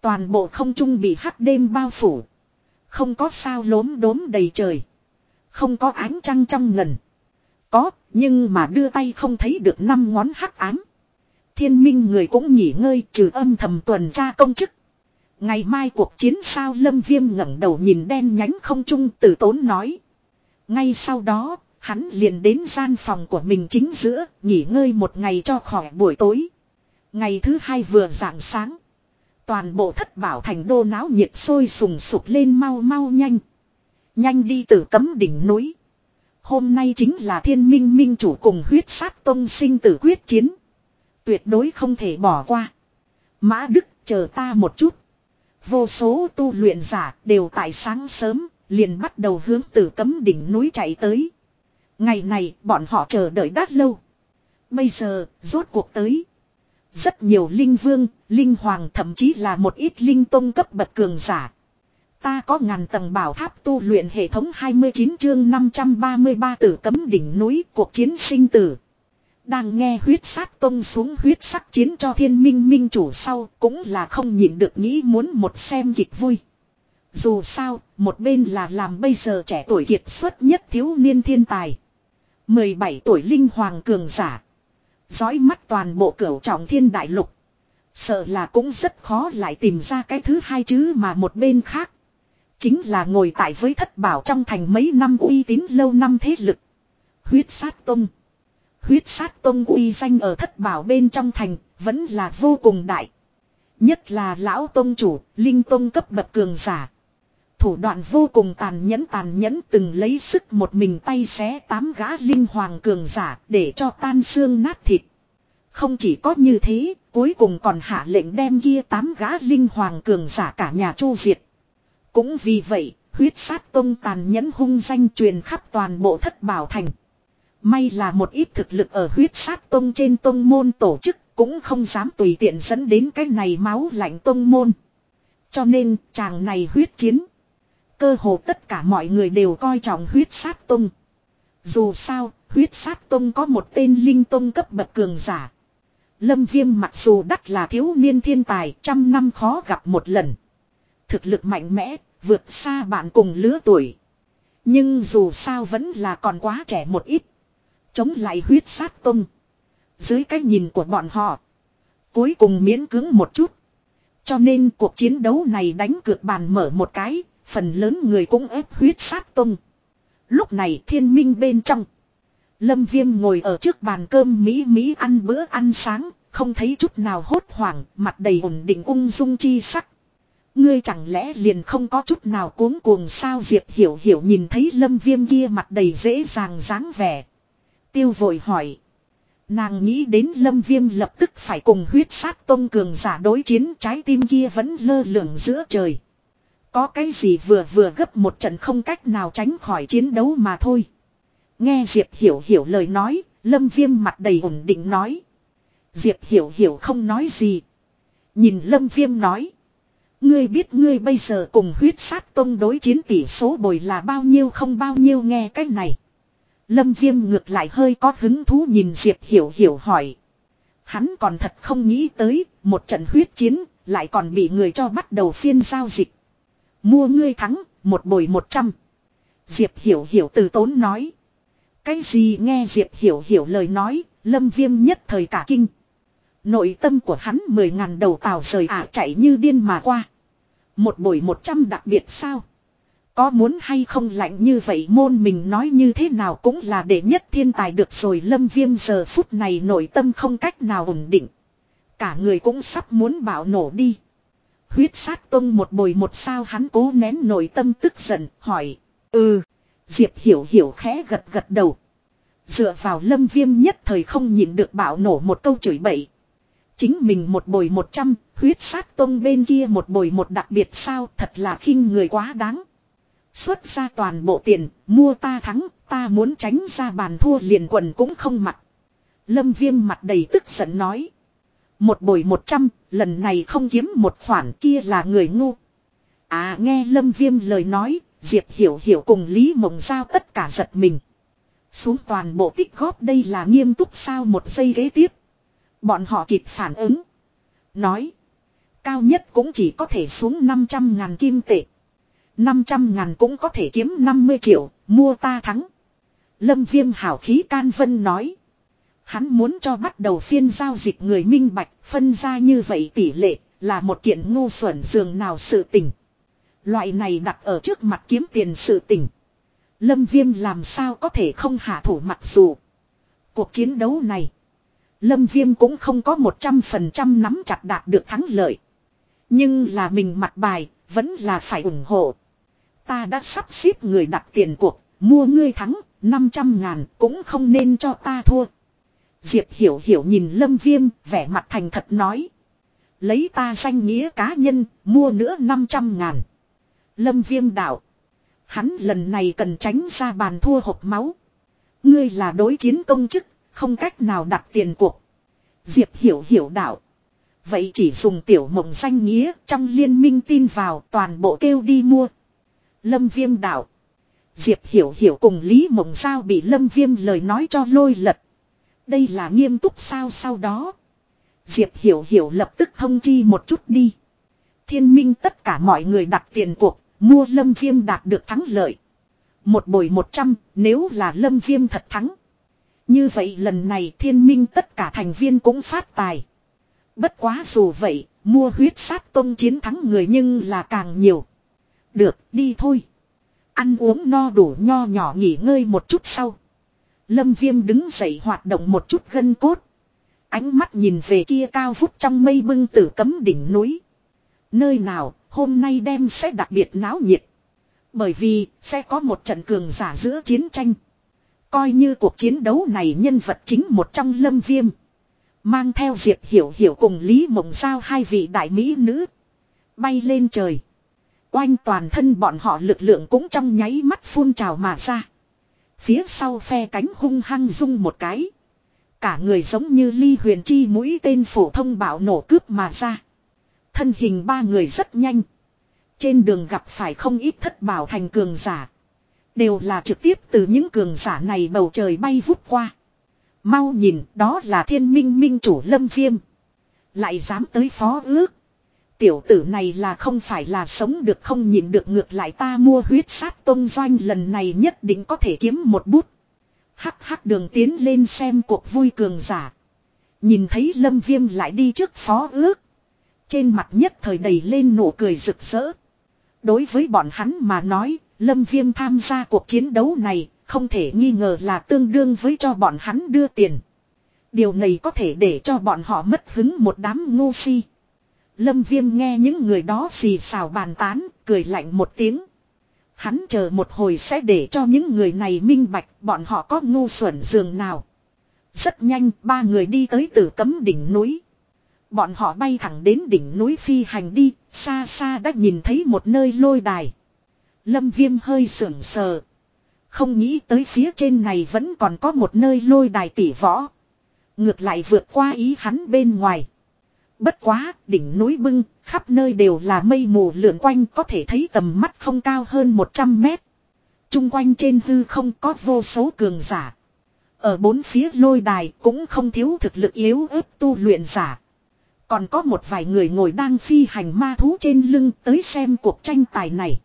Toàn bộ không trung bị hắc đêm bao phủ. Không có sao lốm đốm đầy trời. Không có ánh trăng trong ngần. Có, nhưng mà đưa tay không thấy được năm ngón hắc ám. Thiên minh người cũng nghỉ ngơi trừ âm thầm tuần tra công chức. Ngày mai cuộc chiến sao lâm viêm ngẩng đầu nhìn đen nhánh không trung tử tốn nói. Ngay sau đó, hắn liền đến gian phòng của mình chính giữa, nghỉ ngơi một ngày cho khỏi buổi tối. Ngày thứ hai vừa rạng sáng. Toàn bộ thất bảo thành đô náo nhiệt sôi sùng sục lên mau mau nhanh. Nhanh đi từ cấm đỉnh núi. Hôm nay chính là thiên minh minh chủ cùng huyết sát tông sinh tử quyết chiến. Tuyệt đối không thể bỏ qua. Mã Đức chờ ta một chút. Vô số tu luyện giả đều tại sáng sớm, liền bắt đầu hướng từ cấm đỉnh núi chạy tới. Ngày này bọn họ chờ đợi đã lâu. Bây giờ, rốt cuộc tới. Rất nhiều linh vương, linh hoàng thậm chí là một ít linh tông cấp bậc cường giả. Ta có ngàn tầng bảo tháp tu luyện hệ thống 29 chương 533 tử cấm đỉnh núi cuộc chiến sinh tử. Đang nghe huyết sát tông xuống huyết sắc chiến cho thiên minh minh chủ sau cũng là không nhịn được nghĩ muốn một xem kịch vui. Dù sao, một bên là làm bây giờ trẻ tuổi kiệt xuất nhất thiếu niên thiên tài. 17 tuổi linh hoàng cường giả. Dõi mắt toàn bộ cửu trọng thiên đại lục. Sợ là cũng rất khó lại tìm ra cái thứ hai chứ mà một bên khác. Chính là ngồi tại với thất bảo trong thành mấy năm uy tín lâu năm thế lực. Huyết sát tông. Huyết sát tông uy danh ở thất bảo bên trong thành, vẫn là vô cùng đại. Nhất là lão tông chủ, linh tông cấp bậc cường giả. Thủ đoạn vô cùng tàn nhẫn tàn nhẫn từng lấy sức một mình tay xé tám gã linh hoàng cường giả để cho tan xương nát thịt. Không chỉ có như thế, cuối cùng còn hạ lệnh đem kia tám gã linh hoàng cường giả cả nhà chu diệt. Cũng vì vậy, huyết sát tông tàn nhẫn hung danh truyền khắp toàn bộ thất bảo thành. May là một ít thực lực ở huyết sát tông trên tông môn tổ chức cũng không dám tùy tiện dẫn đến cái này máu lạnh tông môn. Cho nên chàng này huyết chiến. Cơ hồ tất cả mọi người đều coi trọng huyết sát tông. Dù sao, huyết sát tông có một tên linh tông cấp bậc cường giả. Lâm viêm mặc dù đắt là thiếu niên thiên tài trăm năm khó gặp một lần. Thực lực mạnh mẽ, vượt xa bạn cùng lứa tuổi. Nhưng dù sao vẫn là còn quá trẻ một ít. Chống lại huyết sát tông. Dưới cái nhìn của bọn họ. Cuối cùng miễn cứng một chút. Cho nên cuộc chiến đấu này đánh cược bàn mở một cái. Phần lớn người cũng ép huyết sát tông. Lúc này thiên minh bên trong. Lâm viêm ngồi ở trước bàn cơm Mỹ Mỹ ăn bữa ăn sáng. Không thấy chút nào hốt hoảng. Mặt đầy ổn định ung dung chi sắc. Ngươi chẳng lẽ liền không có chút nào cuống cuồng sao Diệp Hiểu Hiểu nhìn thấy lâm viêm kia mặt đầy dễ dàng dáng vẻ. Tiêu vội hỏi. Nàng nghĩ đến lâm viêm lập tức phải cùng huyết sát tông cường giả đối chiến, trái tim kia vẫn lơ lửng giữa trời. Có cái gì vừa vừa gấp một trận không cách nào tránh khỏi chiến đấu mà thôi. Nghe Diệp Hiểu Hiểu lời nói, lâm viêm mặt đầy ổn định nói. Diệp Hiểu Hiểu không nói gì. Nhìn lâm viêm nói. Ngươi biết ngươi bây giờ cùng huyết sát tông đối chiến tỷ số bồi là bao nhiêu không bao nhiêu nghe cái này. Lâm viêm ngược lại hơi có hứng thú nhìn Diệp Hiểu Hiểu hỏi. Hắn còn thật không nghĩ tới, một trận huyết chiến, lại còn bị người cho bắt đầu phiên giao dịch. Mua ngươi thắng, một bồi một trăm. Diệp Hiểu Hiểu từ tốn nói. Cái gì nghe Diệp Hiểu Hiểu lời nói, lâm viêm nhất thời cả kinh. Nội tâm của hắn mười ngàn đầu tàu rời ả chạy như điên mà qua. Một buổi một trăm đặc biệt sao? Có muốn hay không lạnh như vậy môn mình nói như thế nào cũng là để nhất thiên tài được rồi lâm viêm giờ phút này nội tâm không cách nào ổn định. Cả người cũng sắp muốn bảo nổ đi. Huyết sát tông một bồi một sao hắn cố nén nội tâm tức giận hỏi. Ừ. Diệp hiểu hiểu khẽ gật gật đầu. Dựa vào lâm viêm nhất thời không nhịn được bảo nổ một câu chửi bậy. Chính mình một bồi một trăm, huyết sát tông bên kia một bồi một đặc biệt sao thật là khinh người quá đáng. Xuất ra toàn bộ tiền, mua ta thắng, ta muốn tránh ra bàn thua liền quần cũng không mặc. Lâm viêm mặt đầy tức giận nói. Một bồi một trăm, lần này không kiếm một khoản kia là người ngu. À nghe lâm viêm lời nói, Diệp Hiểu Hiểu cùng Lý Mộng Giao tất cả giật mình. Xuống toàn bộ tích góp đây là nghiêm túc sao một giây ghế tiếp. Bọn họ kịp phản ứng. Nói. Cao nhất cũng chỉ có thể xuống 500 ngàn kim tệ. 500 ngàn cũng có thể kiếm 50 triệu, mua ta thắng. Lâm viêm hảo khí can vân nói. Hắn muốn cho bắt đầu phiên giao dịch người minh bạch phân ra như vậy tỷ lệ là một kiện ngu xuẩn dường nào sự tình. Loại này đặt ở trước mặt kiếm tiền sự tình. Lâm Viêm làm sao có thể không hạ thủ mặc dù. Cuộc chiến đấu này. Lâm Viêm cũng không có 100% nắm chặt đạt được thắng lợi. Nhưng là mình mặt bài, vẫn là phải ủng hộ. Ta đã sắp xếp người đặt tiền cuộc, mua ngươi thắng, 500 ngàn cũng không nên cho ta thua. Diệp Hiểu Hiểu nhìn Lâm Viêm, vẻ mặt thành thật nói. Lấy ta danh nghĩa cá nhân, mua nữa 500 ngàn. Lâm Viêm đạo. Hắn lần này cần tránh ra bàn thua hộp máu. Ngươi là đối chiến công chức, không cách nào đặt tiền cuộc. Diệp Hiểu Hiểu đạo. Vậy chỉ dùng tiểu mộng danh nghĩa trong liên minh tin vào toàn bộ kêu đi mua. Lâm Viêm đạo. Diệp Hiểu Hiểu cùng Lý Mộng Giao bị Lâm Viêm lời nói cho lôi lật. Đây là nghiêm túc sao sau đó. Diệp Hiểu Hiểu lập tức thông chi một chút đi. Thiên minh tất cả mọi người đặt tiền cuộc, mua Lâm Viêm đạt được thắng lợi. Một bồi một trăm nếu là Lâm Viêm thật thắng. Như vậy lần này thiên minh tất cả thành viên cũng phát tài. Bất quá dù vậy, mua huyết sát tông chiến thắng người nhưng là càng nhiều. Được, đi thôi. Ăn uống no đủ nho nhỏ nghỉ ngơi một chút sau. Lâm Viêm đứng dậy hoạt động một chút gân cốt. Ánh mắt nhìn về kia cao vút trong mây bưng tử cấm đỉnh núi. Nơi nào, hôm nay đem sẽ đặc biệt náo nhiệt. Bởi vì, sẽ có một trận cường giả giữa chiến tranh. Coi như cuộc chiến đấu này nhân vật chính một trong lâm viêm. Mang theo Diệp Hiểu Hiểu cùng Lý Mộng Giao hai vị đại mỹ nữ. Bay lên trời. Oanh toàn thân bọn họ lực lượng cũng trong nháy mắt phun trào mà ra. Phía sau phe cánh hung hăng rung một cái. Cả người giống như ly huyền chi mũi tên phổ thông bạo nổ cướp mà ra. Thân hình ba người rất nhanh. Trên đường gặp phải không ít thất bảo thành cường giả. Đều là trực tiếp từ những cường giả này bầu trời bay vút qua. Mau nhìn, đó là thiên minh minh chủ lâm viêm. Lại dám tới phó ước. Tiểu tử này là không phải là sống được không nhìn được ngược lại ta mua huyết sát tôn doanh lần này nhất định có thể kiếm một bút. Hắc hắc đường tiến lên xem cuộc vui cường giả. Nhìn thấy lâm viêm lại đi trước phó ước. Trên mặt nhất thời đầy lên nụ cười rực rỡ. Đối với bọn hắn mà nói, lâm viêm tham gia cuộc chiến đấu này, không thể nghi ngờ là tương đương với cho bọn hắn đưa tiền. Điều này có thể để cho bọn họ mất hứng một đám ngu si. Lâm Viêm nghe những người đó xì xào bàn tán, cười lạnh một tiếng. Hắn chờ một hồi sẽ để cho những người này minh bạch bọn họ có ngu xuẩn giường nào. Rất nhanh, ba người đi tới tử cấm đỉnh núi. Bọn họ bay thẳng đến đỉnh núi phi hành đi, xa xa đã nhìn thấy một nơi lôi đài. Lâm Viêm hơi sưởng sờ. Không nghĩ tới phía trên này vẫn còn có một nơi lôi đài tỉ võ. Ngược lại vượt qua ý hắn bên ngoài. Bất quá, đỉnh núi bưng, khắp nơi đều là mây mù lượn quanh có thể thấy tầm mắt không cao hơn 100 mét. Trung quanh trên hư không có vô số cường giả. Ở bốn phía lôi đài cũng không thiếu thực lực yếu ớt tu luyện giả. Còn có một vài người ngồi đang phi hành ma thú trên lưng tới xem cuộc tranh tài này.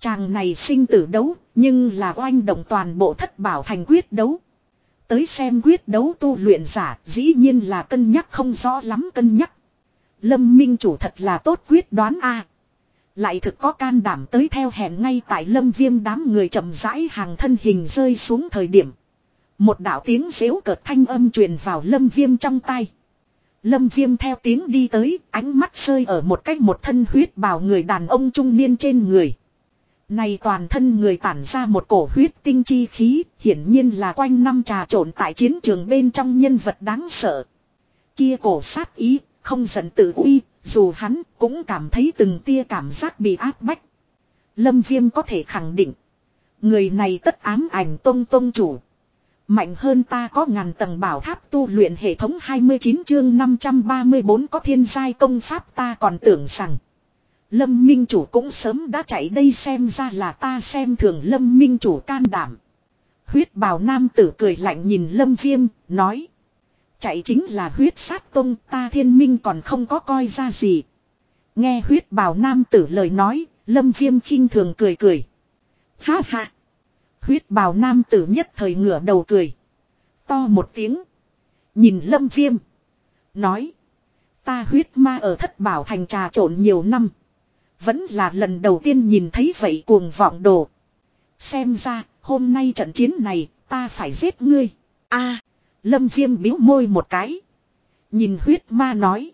Chàng này sinh tử đấu, nhưng là oanh động toàn bộ thất bảo thành quyết đấu. Tới xem quyết đấu tu luyện giả, dĩ nhiên là cân nhắc không rõ lắm cân nhắc. Lâm Minh chủ thật là tốt quyết đoán a. Lại thực có can đảm tới theo hẹn ngay tại lâm viêm đám người chậm rãi hàng thân hình rơi xuống thời điểm. Một đạo tiếng xếu cợt thanh âm truyền vào lâm viêm trong tay. Lâm viêm theo tiếng đi tới, ánh mắt rơi ở một cách một thân huyết bào người đàn ông trung niên trên người. Này toàn thân người tản ra một cổ huyết tinh chi khí, hiển nhiên là quanh năm trà trộn tại chiến trường bên trong nhân vật đáng sợ. Kia cổ sát ý, không giận tự uy, dù hắn cũng cảm thấy từng tia cảm giác bị áp bách. Lâm Viêm có thể khẳng định. Người này tất ám ảnh tông tông chủ. Mạnh hơn ta có ngàn tầng bảo tháp tu luyện hệ thống 29 chương 534 có thiên giai công pháp ta còn tưởng rằng. Lâm Minh Chủ cũng sớm đã chạy đây xem ra là ta xem thường Lâm Minh Chủ can đảm. Huyết bào nam tử cười lạnh nhìn Lâm Viêm, nói. Chạy chính là huyết sát tông ta thiên minh còn không có coi ra gì. Nghe huyết bào nam tử lời nói, Lâm Viêm khinh thường cười cười. Ha ha. Huyết bào nam tử nhất thời ngửa đầu cười. To một tiếng. Nhìn lâm viêm. Nói. Ta huyết ma ở thất bảo thành trà trộn nhiều năm. Vẫn là lần đầu tiên nhìn thấy vậy cuồng vọng đồ. Xem ra, hôm nay trận chiến này, ta phải giết ngươi. a lâm viêm biếu môi một cái. Nhìn huyết ma nói.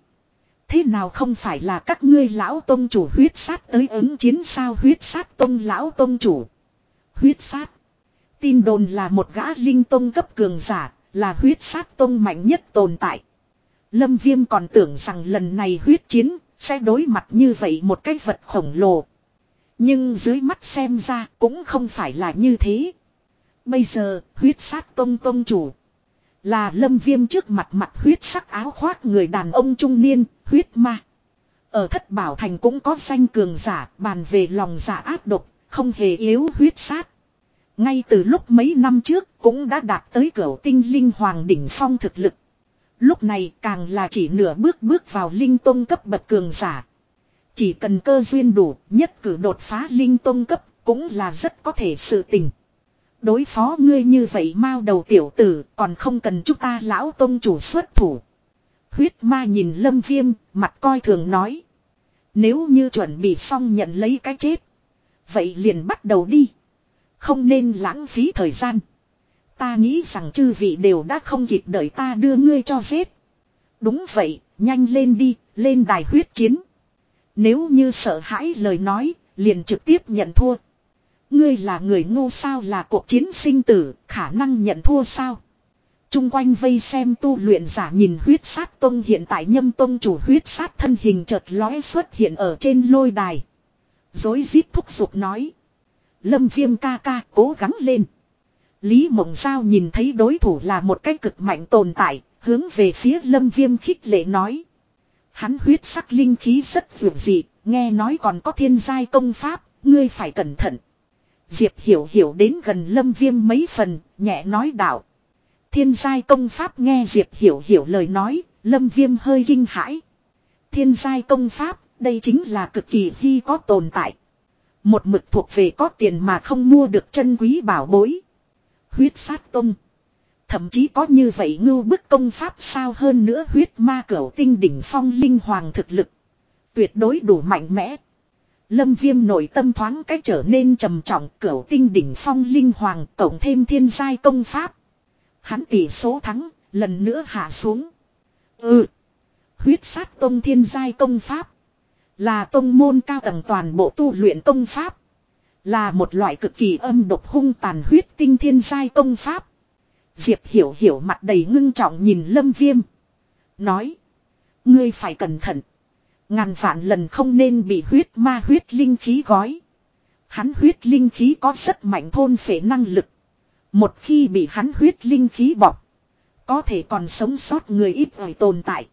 Thế nào không phải là các ngươi lão tôn chủ huyết sát tới ứng chiến sao huyết sát tôn lão tôn chủ. Huyết sát. Tin đồn là một gã linh tôn cấp cường giả, là huyết sát tôn mạnh nhất tồn tại. Lâm Viêm còn tưởng rằng lần này huyết chiến, sẽ đối mặt như vậy một cái vật khổng lồ. Nhưng dưới mắt xem ra cũng không phải là như thế. Bây giờ, huyết sát tôn tôn chủ. Là lâm viêm trước mặt mặt huyết sắc áo khoác người đàn ông trung niên, huyết ma. Ở thất bảo thành cũng có danh cường giả, bàn về lòng giả áp độc, không hề yếu huyết sát. Ngay từ lúc mấy năm trước cũng đã đạt tới cửa tinh linh hoàng đỉnh phong thực lực. Lúc này càng là chỉ nửa bước bước vào linh tông cấp bậc cường giả. Chỉ cần cơ duyên đủ, nhất cử đột phá linh tông cấp, cũng là rất có thể sự tình. Đối phó ngươi như vậy mau đầu tiểu tử, còn không cần chúng ta lão tôn chủ xuất thủ. Huyết ma nhìn lâm viêm, mặt coi thường nói. Nếu như chuẩn bị xong nhận lấy cái chết. Vậy liền bắt đầu đi. Không nên lãng phí thời gian. Ta nghĩ rằng chư vị đều đã không kịp đợi ta đưa ngươi cho giết. Đúng vậy, nhanh lên đi, lên đài huyết chiến. Nếu như sợ hãi lời nói, liền trực tiếp nhận thua. Ngươi là người ngu sao là cuộc chiến sinh tử, khả năng nhận thua sao? Trung quanh vây xem tu luyện giả nhìn huyết sát tông hiện tại nhâm tông chủ huyết sát thân hình chợt lóe xuất hiện ở trên lôi đài. Dối rít thúc giục nói. Lâm viêm ca ca cố gắng lên. Lý Mộng Giao nhìn thấy đối thủ là một cái cực mạnh tồn tại, hướng về phía lâm viêm khích lệ nói. Hắn huyết sắc linh khí rất vượt dị, nghe nói còn có thiên giai công pháp, ngươi phải cẩn thận. Diệp hiểu hiểu đến gần lâm viêm mấy phần, nhẹ nói đạo. Thiên giai công pháp nghe Diệp hiểu hiểu lời nói, lâm viêm hơi kinh hãi. Thiên giai công pháp, đây chính là cực kỳ hy có tồn tại. Một mực thuộc về có tiền mà không mua được chân quý bảo bối. Huyết sát tông. Thậm chí có như vậy ngưu bức công pháp sao hơn nữa huyết ma cửu tinh đỉnh phong linh hoàng thực lực. Tuyệt đối đủ mạnh mẽ. Lâm viêm nội tâm thoáng cách trở nên trầm trọng cửu tinh đỉnh phong linh hoàng cộng thêm thiên giai công pháp. Hắn tỷ số thắng, lần nữa hạ xuống. Ừ. Huyết sát tông thiên giai công pháp. Là tông môn cao tầng toàn bộ tu luyện công pháp. Là một loại cực kỳ âm độc hung tàn huyết tinh thiên giai công pháp. Diệp hiểu hiểu mặt đầy ngưng trọng nhìn lâm viêm. Nói. Ngươi phải cẩn thận. Ngàn vạn lần không nên bị huyết ma huyết linh khí gói. Hắn huyết linh khí có rất mạnh thôn phệ năng lực. Một khi bị hắn huyết linh khí bọc. Có thể còn sống sót người ít ỏi tồn tại.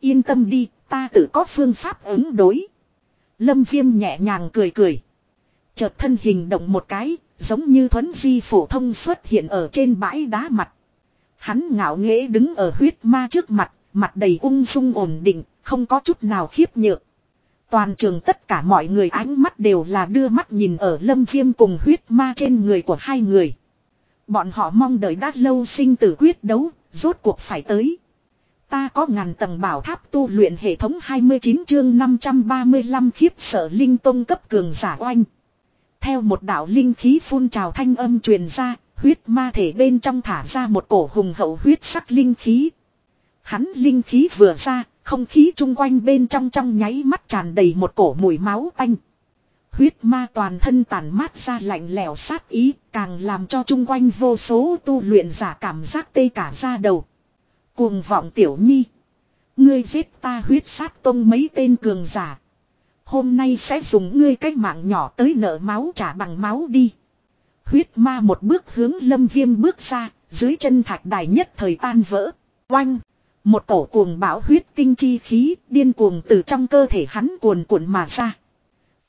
Yên tâm đi, ta tự có phương pháp ứng đối. Lâm viêm nhẹ nhàng cười cười. Chợt thân hình động một cái, giống như thuấn di phổ thông xuất hiện ở trên bãi đá mặt. Hắn ngạo nghễ đứng ở huyết ma trước mặt, mặt đầy ung dung ổn định, không có chút nào khiếp nhược. Toàn trường tất cả mọi người ánh mắt đều là đưa mắt nhìn ở lâm viêm cùng huyết ma trên người của hai người. Bọn họ mong đợi đã lâu sinh tử quyết đấu, rốt cuộc phải tới. Ta có ngàn tầng bảo tháp tu luyện hệ thống 29 chương 535 khiếp sợ linh tông cấp cường giả oanh. Theo một đạo linh khí phun trào thanh âm truyền ra, huyết ma thể bên trong thả ra một cổ hùng hậu huyết sắc linh khí. Hắn linh khí vừa ra, không khí chung quanh bên trong trong nháy mắt tràn đầy một cổ mùi máu tanh. Huyết ma toàn thân tàn mát ra lạnh lẽo sát ý, càng làm cho chung quanh vô số tu luyện giả cảm giác tê cả da đầu. Cuồng vọng tiểu nhi. Ngươi giết ta huyết sát tông mấy tên cường giả. Hôm nay sẽ dùng ngươi cách mạng nhỏ tới nợ máu trả bằng máu đi. Huyết ma một bước hướng lâm viêm bước ra, dưới chân thạch đài nhất thời tan vỡ. Oanh! Một cổ cuồng bão huyết tinh chi khí điên cuồng từ trong cơ thể hắn cuồn cuộn mà ra.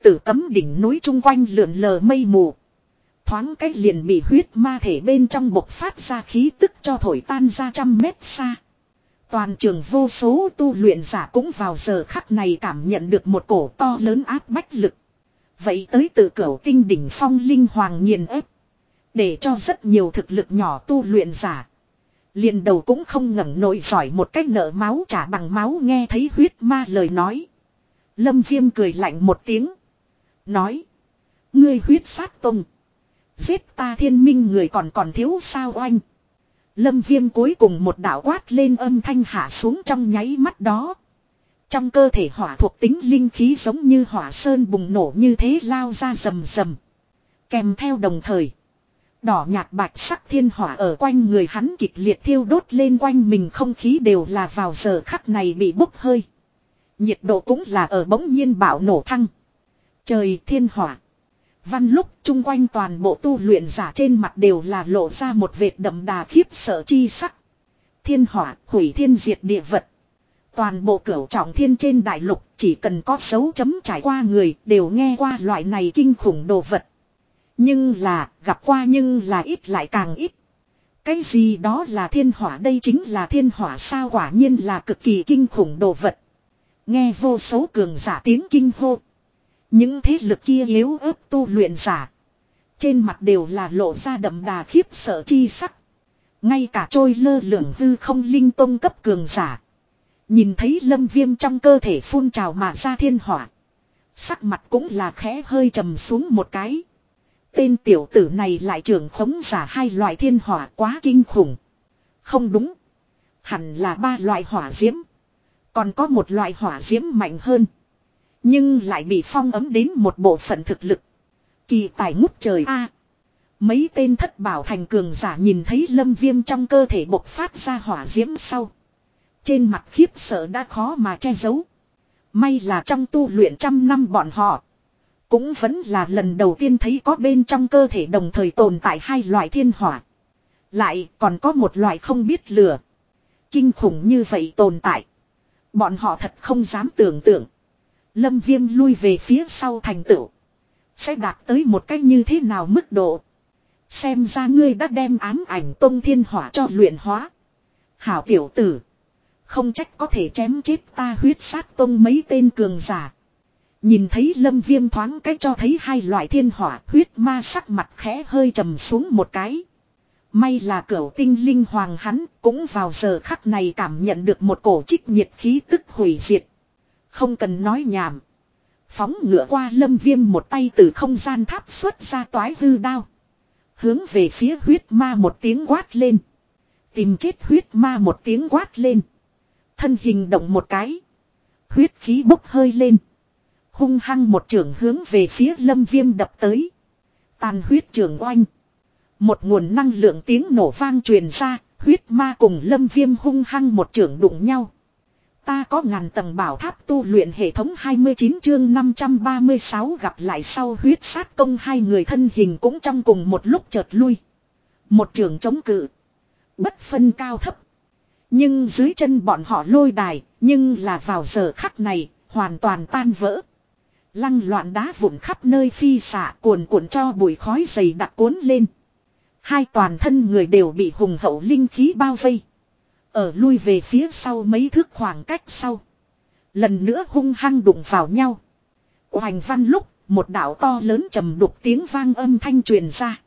Tử cấm đỉnh núi chung quanh lượn lờ mây mù. Thoáng cách liền bị huyết ma thể bên trong bộc phát ra khí tức cho thổi tan ra trăm mét xa. Toàn trường vô số tu luyện giả cũng vào giờ khắc này cảm nhận được một cổ to lớn áp bách lực. Vậy tới từ cửa tinh đỉnh phong linh hoàng nghiền ép. Để cho rất nhiều thực lực nhỏ tu luyện giả liền đầu cũng không ngẩng nổi giỏi một cách nợ máu trả bằng máu nghe thấy huyết ma lời nói. Lâm viêm cười lạnh một tiếng. Nói. Ngươi huyết sát tông. Giết ta thiên minh người còn còn thiếu sao oanh. Lâm viêm cuối cùng một đảo quát lên âm thanh hạ xuống trong nháy mắt đó. Trong cơ thể hỏa thuộc tính linh khí giống như hỏa sơn bùng nổ như thế lao ra rầm rầm. Kèm theo đồng thời. Đỏ nhạt bạch sắc thiên hỏa ở quanh người hắn kịch liệt thiêu đốt lên quanh mình không khí đều là vào giờ khắc này bị bốc hơi. Nhiệt độ cũng là ở bỗng nhiên bạo nổ thăng. Trời thiên hỏa. Văn lúc chung quanh toàn bộ tu luyện giả trên mặt đều là lộ ra một vệt đậm đà khiếp sợ chi sắc. Thiên hỏa, hủy thiên diệt địa vật. Toàn bộ cửu trọng thiên trên đại lục chỉ cần có dấu chấm trải qua người đều nghe qua loại này kinh khủng đồ vật. Nhưng là, gặp qua nhưng là ít lại càng ít. Cái gì đó là thiên hỏa đây chính là thiên hỏa sao quả nhiên là cực kỳ kinh khủng đồ vật. Nghe vô số cường giả tiếng kinh hô. Những thế lực kia yếu ớt tu luyện giả. Trên mặt đều là lộ ra đậm đà khiếp sợ chi sắc. Ngay cả trôi lơ lửng hư không linh tông cấp cường giả. Nhìn thấy lâm viêm trong cơ thể phun trào mà ra thiên hỏa. Sắc mặt cũng là khẽ hơi trầm xuống một cái. Tên tiểu tử này lại trưởng khống giả hai loại thiên hỏa quá kinh khủng. Không đúng. Hẳn là ba loại hỏa diễm. Còn có một loại hỏa diễm mạnh hơn. Nhưng lại bị phong ấm đến một bộ phận thực lực. Kỳ tài ngút trời a Mấy tên thất bảo thành cường giả nhìn thấy lâm viêm trong cơ thể bộc phát ra hỏa diễm sau. Trên mặt khiếp sợ đã khó mà che giấu. May là trong tu luyện trăm năm bọn họ. Cũng vẫn là lần đầu tiên thấy có bên trong cơ thể đồng thời tồn tại hai loại thiên hỏa. Lại còn có một loại không biết lửa. Kinh khủng như vậy tồn tại. Bọn họ thật không dám tưởng tượng. Lâm viêm lui về phía sau thành tựu. Sẽ đạt tới một cách như thế nào mức độ. Xem ra ngươi đã đem ám ảnh tông thiên hỏa cho luyện hóa. Hảo tiểu tử. Không trách có thể chém chết ta huyết sát tông mấy tên cường giả. Nhìn thấy lâm viêm thoáng cách cho thấy hai loại thiên hỏa, huyết ma sắc mặt khẽ hơi trầm xuống một cái. May là cửu tinh linh hoàng hắn cũng vào giờ khắc này cảm nhận được một cổ trích nhiệt khí tức hủy diệt. Không cần nói nhảm. Phóng ngựa qua lâm viêm một tay từ không gian tháp xuất ra toái hư đao. Hướng về phía huyết ma một tiếng quát lên. Tìm chết huyết ma một tiếng quát lên. Thân hình động một cái. Huyết khí bốc hơi lên. Hung hăng một trường hướng về phía lâm viêm đập tới. Tàn huyết trường oanh. Một nguồn năng lượng tiếng nổ vang truyền ra. Huyết ma cùng lâm viêm hung hăng một trường đụng nhau. Ta có ngàn tầng bảo tháp tu luyện hệ thống 29 chương 536 gặp lại sau huyết sát công hai người thân hình cũng trong cùng một lúc chợt lui. Một trường chống cự. Bất phân cao thấp. Nhưng dưới chân bọn họ lôi đài, nhưng là vào giờ khắc này, hoàn toàn tan vỡ. Lăng loạn đá vụn khắp nơi phi xạ cuồn cuộn cho bụi khói dày đặc cuốn lên. Hai toàn thân người đều bị hùng hậu linh khí bao vây. Ở lui về phía sau mấy thước khoảng cách sau. Lần nữa hung hăng đụng vào nhau. Hoành văn lúc, một đạo to lớn trầm đục tiếng vang âm thanh truyền ra.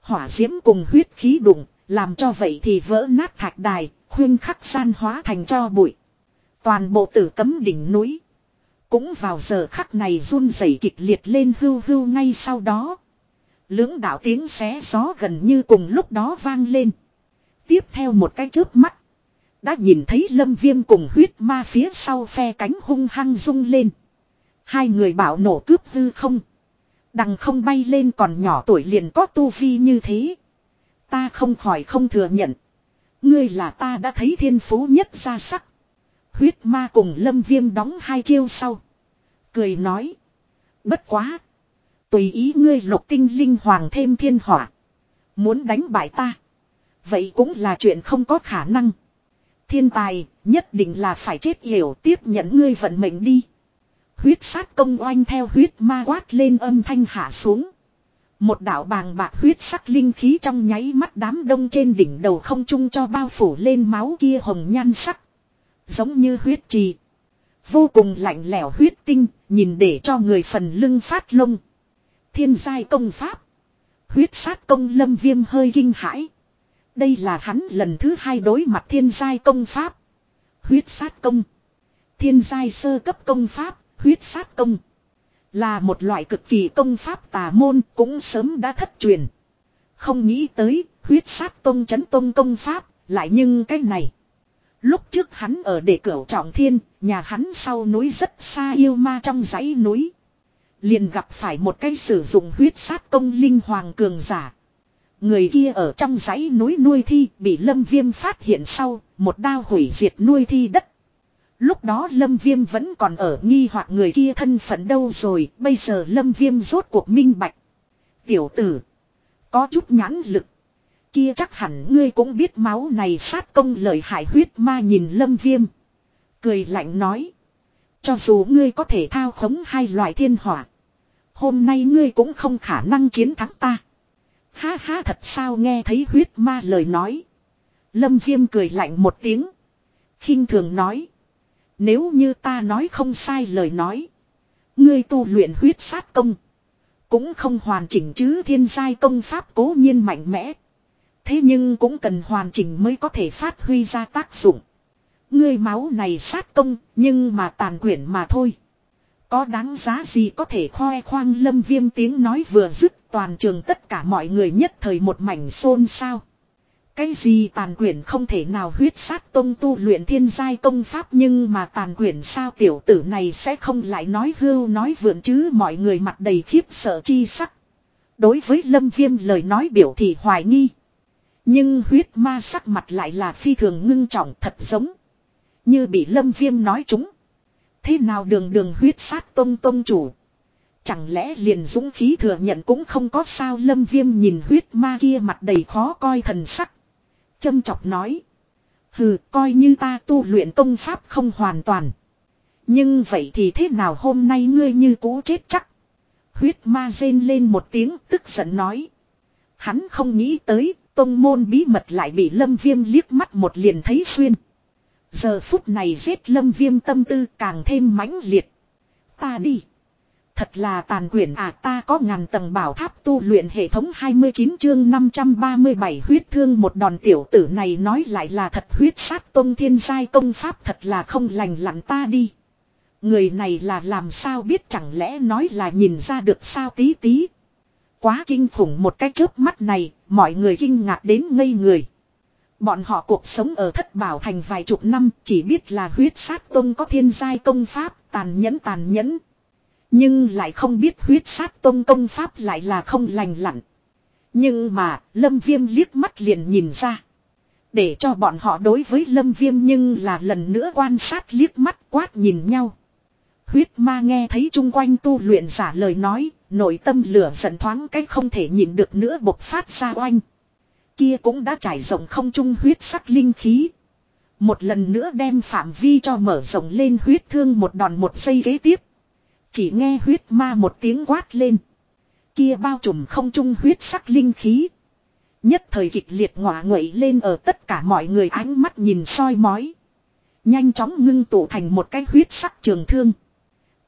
Hỏa diễm cùng huyết khí đụng, làm cho vậy thì vỡ nát thạch đài, khuyên khắc san hóa thành cho bụi. Toàn bộ tử cấm đỉnh núi. Cũng vào giờ khắc này run rẩy kịch liệt lên hưu hưu ngay sau đó. Lưỡng đạo tiếng xé gió gần như cùng lúc đó vang lên. Tiếp theo một cái chớp mắt. Đã nhìn thấy lâm viêm cùng huyết ma phía sau phe cánh hung hăng rung lên. Hai người bảo nổ cướp hư không. Đằng không bay lên còn nhỏ tuổi liền có tu vi như thế. Ta không khỏi không thừa nhận. Ngươi là ta đã thấy thiên phú nhất ra sắc. Huyết ma cùng lâm viêm đóng hai chiêu sau. Cười nói. Bất quá. Tùy ý ngươi lục tinh linh hoàng thêm thiên hỏa. Muốn đánh bại ta. Vậy cũng là chuyện không có khả năng. Thiên tài, nhất định là phải chết hiểu tiếp nhận ngươi vận mệnh đi. Huyết sát công oanh theo huyết ma quát lên âm thanh hạ xuống. Một đạo bàng bạc huyết sắc linh khí trong nháy mắt đám đông trên đỉnh đầu không trung cho bao phủ lên máu kia hồng nhan sắc. Giống như huyết trì. Vô cùng lạnh lẽo huyết tinh, nhìn để cho người phần lưng phát lông. Thiên giai công pháp. Huyết sát công lâm viêm hơi kinh hãi. Đây là hắn lần thứ hai đối mặt thiên giai công pháp. Huyết sát công. Thiên giai sơ cấp công pháp, huyết sát công. Là một loại cực kỳ công pháp tà môn cũng sớm đã thất truyền. Không nghĩ tới, huyết sát tông chấn tông công pháp, lại nhưng cái này. Lúc trước hắn ở đệ cửu trọng thiên, nhà hắn sau núi rất xa yêu ma trong dãy núi. Liền gặp phải một cây sử dụng huyết sát công linh hoàng cường giả. Người kia ở trong dãy núi nuôi thi bị lâm viêm phát hiện sau, một đao hủy diệt nuôi thi đất. Lúc đó lâm viêm vẫn còn ở nghi hoặc người kia thân phận đâu rồi, bây giờ lâm viêm rốt cuộc minh bạch. Tiểu tử, có chút nhãn lực. Kia chắc hẳn ngươi cũng biết máu này sát công lợi hại huyết ma nhìn lâm viêm. Cười lạnh nói. Cho dù ngươi có thể thao khống hai loại thiên hỏa. Hôm nay ngươi cũng không khả năng chiến thắng ta. Ha ha thật sao nghe thấy huyết ma lời nói. Lâm viêm cười lạnh một tiếng. khinh thường nói. Nếu như ta nói không sai lời nói. Ngươi tu luyện huyết sát công. Cũng không hoàn chỉnh chứ thiên giai công pháp cố nhiên mạnh mẽ. Thế nhưng cũng cần hoàn chỉnh mới có thể phát huy ra tác dụng. Ngươi máu này sát công, nhưng mà tàn quyển mà thôi. Có đáng giá gì có thể khoe khoang lâm viêm tiếng nói vừa dứt, toàn trường tất cả mọi người nhất thời một mảnh xôn xao. Cái gì tàn quyển không thể nào huyết sát tông tu luyện thiên giai công pháp, nhưng mà tàn quyển sao tiểu tử này sẽ không lại nói hưu nói vượn chứ mọi người mặt đầy khiếp sợ chi sắc. Đối với lâm viêm lời nói biểu thị hoài nghi. Nhưng huyết ma sắc mặt lại là phi thường ngưng trọng thật giống. Như bị lâm viêm nói chúng. Thế nào đường đường huyết sát tông tông chủ. Chẳng lẽ liền dũng khí thừa nhận cũng không có sao lâm viêm nhìn huyết ma kia mặt đầy khó coi thần sắc. Châm chọc nói. Hừ, coi như ta tu luyện công pháp không hoàn toàn. Nhưng vậy thì thế nào hôm nay ngươi như cũ chết chắc. Huyết ma rên lên một tiếng, tức giận nói. Hắn không nghĩ tới tông môn bí mật lại bị lâm viêm liếc mắt một liền thấy xuyên. Giờ phút này giết lâm viêm tâm tư càng thêm mãnh liệt. Ta đi. Thật là tàn quyển à ta có ngàn tầng bảo tháp tu luyện hệ thống 29 chương 537 huyết thương một đòn tiểu tử này nói lại là thật huyết sát tông thiên giai công pháp thật là không lành lặn ta đi. Người này là làm sao biết chẳng lẽ nói là nhìn ra được sao tí tí. Quá kinh khủng một cái chớp mắt này, mọi người kinh ngạc đến ngây người. Bọn họ cuộc sống ở thất bảo thành vài chục năm chỉ biết là huyết sát tông có thiên giai công pháp tàn nhẫn tàn nhẫn. Nhưng lại không biết huyết sát tông công pháp lại là không lành lặn. Nhưng mà lâm viêm liếc mắt liền nhìn ra. Để cho bọn họ đối với lâm viêm nhưng là lần nữa quan sát liếc mắt quát nhìn nhau. Huyết ma nghe thấy chung quanh tu luyện giả lời nói, nội tâm lửa giận thoáng cách không thể nhịn được nữa bộc phát ra oanh. Kia cũng đã trải rộng không trung huyết sắc linh khí. Một lần nữa đem phạm vi cho mở rộng lên huyết thương một đòn một giây ghế tiếp. Chỉ nghe huyết ma một tiếng quát lên. Kia bao trùm không trung huyết sắc linh khí. Nhất thời kịch liệt ngọa ngậy lên ở tất cả mọi người ánh mắt nhìn soi mói. Nhanh chóng ngưng tụ thành một cái huyết sắc trường thương.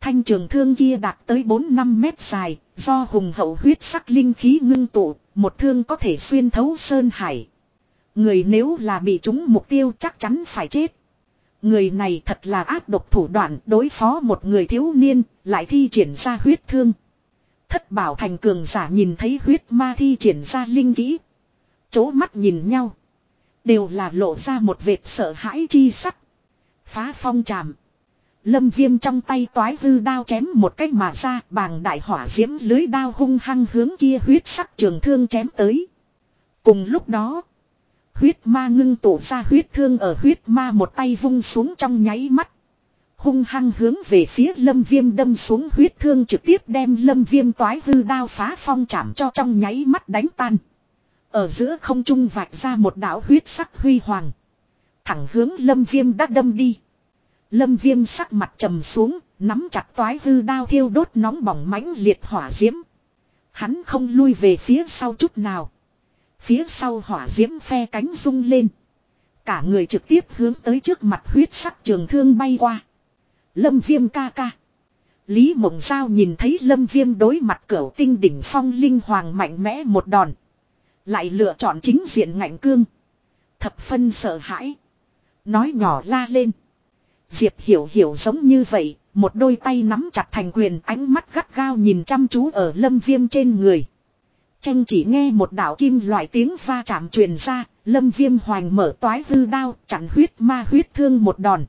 Thanh trường thương kia đạt tới 4-5 mét dài, do hùng hậu huyết sắc linh khí ngưng tụ, một thương có thể xuyên thấu sơn hải. Người nếu là bị trúng mục tiêu chắc chắn phải chết. Người này thật là ác độc thủ đoạn đối phó một người thiếu niên, lại thi triển ra huyết thương. Thất bảo thành cường giả nhìn thấy huyết ma thi triển ra linh kỹ. Chố mắt nhìn nhau. Đều là lộ ra một vệt sợ hãi chi sắc. Phá phong tràm. Lâm viêm trong tay toái hư đao chém một cách mà ra bàng đại hỏa diễm lưới đao hung hăng hướng kia huyết sắc trường thương chém tới. Cùng lúc đó, huyết ma ngưng tụ ra huyết thương ở huyết ma một tay vung xuống trong nháy mắt. Hung hăng hướng về phía lâm viêm đâm xuống huyết thương trực tiếp đem lâm viêm toái hư đao phá phong chạm cho trong nháy mắt đánh tan. Ở giữa không trung vạch ra một đảo huyết sắc huy hoàng. Thẳng hướng lâm viêm đã đâm đi. Lâm viêm sắc mặt trầm xuống, nắm chặt toái hư đao thiêu đốt nóng bỏng mãnh liệt hỏa diễm. Hắn không lui về phía sau chút nào. Phía sau hỏa diễm phe cánh rung lên. Cả người trực tiếp hướng tới trước mặt huyết sắc trường thương bay qua. Lâm viêm ca ca. Lý Mộng Giao nhìn thấy Lâm Viêm đối mặt cửu tinh đỉnh phong linh hoàng mạnh mẽ một đòn. Lại lựa chọn chính diện ngạnh cương. Thập phân sợ hãi. Nói nhỏ la lên. Diệp hiểu hiểu giống như vậy, một đôi tay nắm chặt thành quyền ánh mắt gắt gao nhìn chăm chú ở lâm viêm trên người. Tranh chỉ nghe một đạo kim loại tiếng va chạm truyền ra, lâm viêm hoành mở toái hư đao, chặn huyết ma huyết thương một đòn.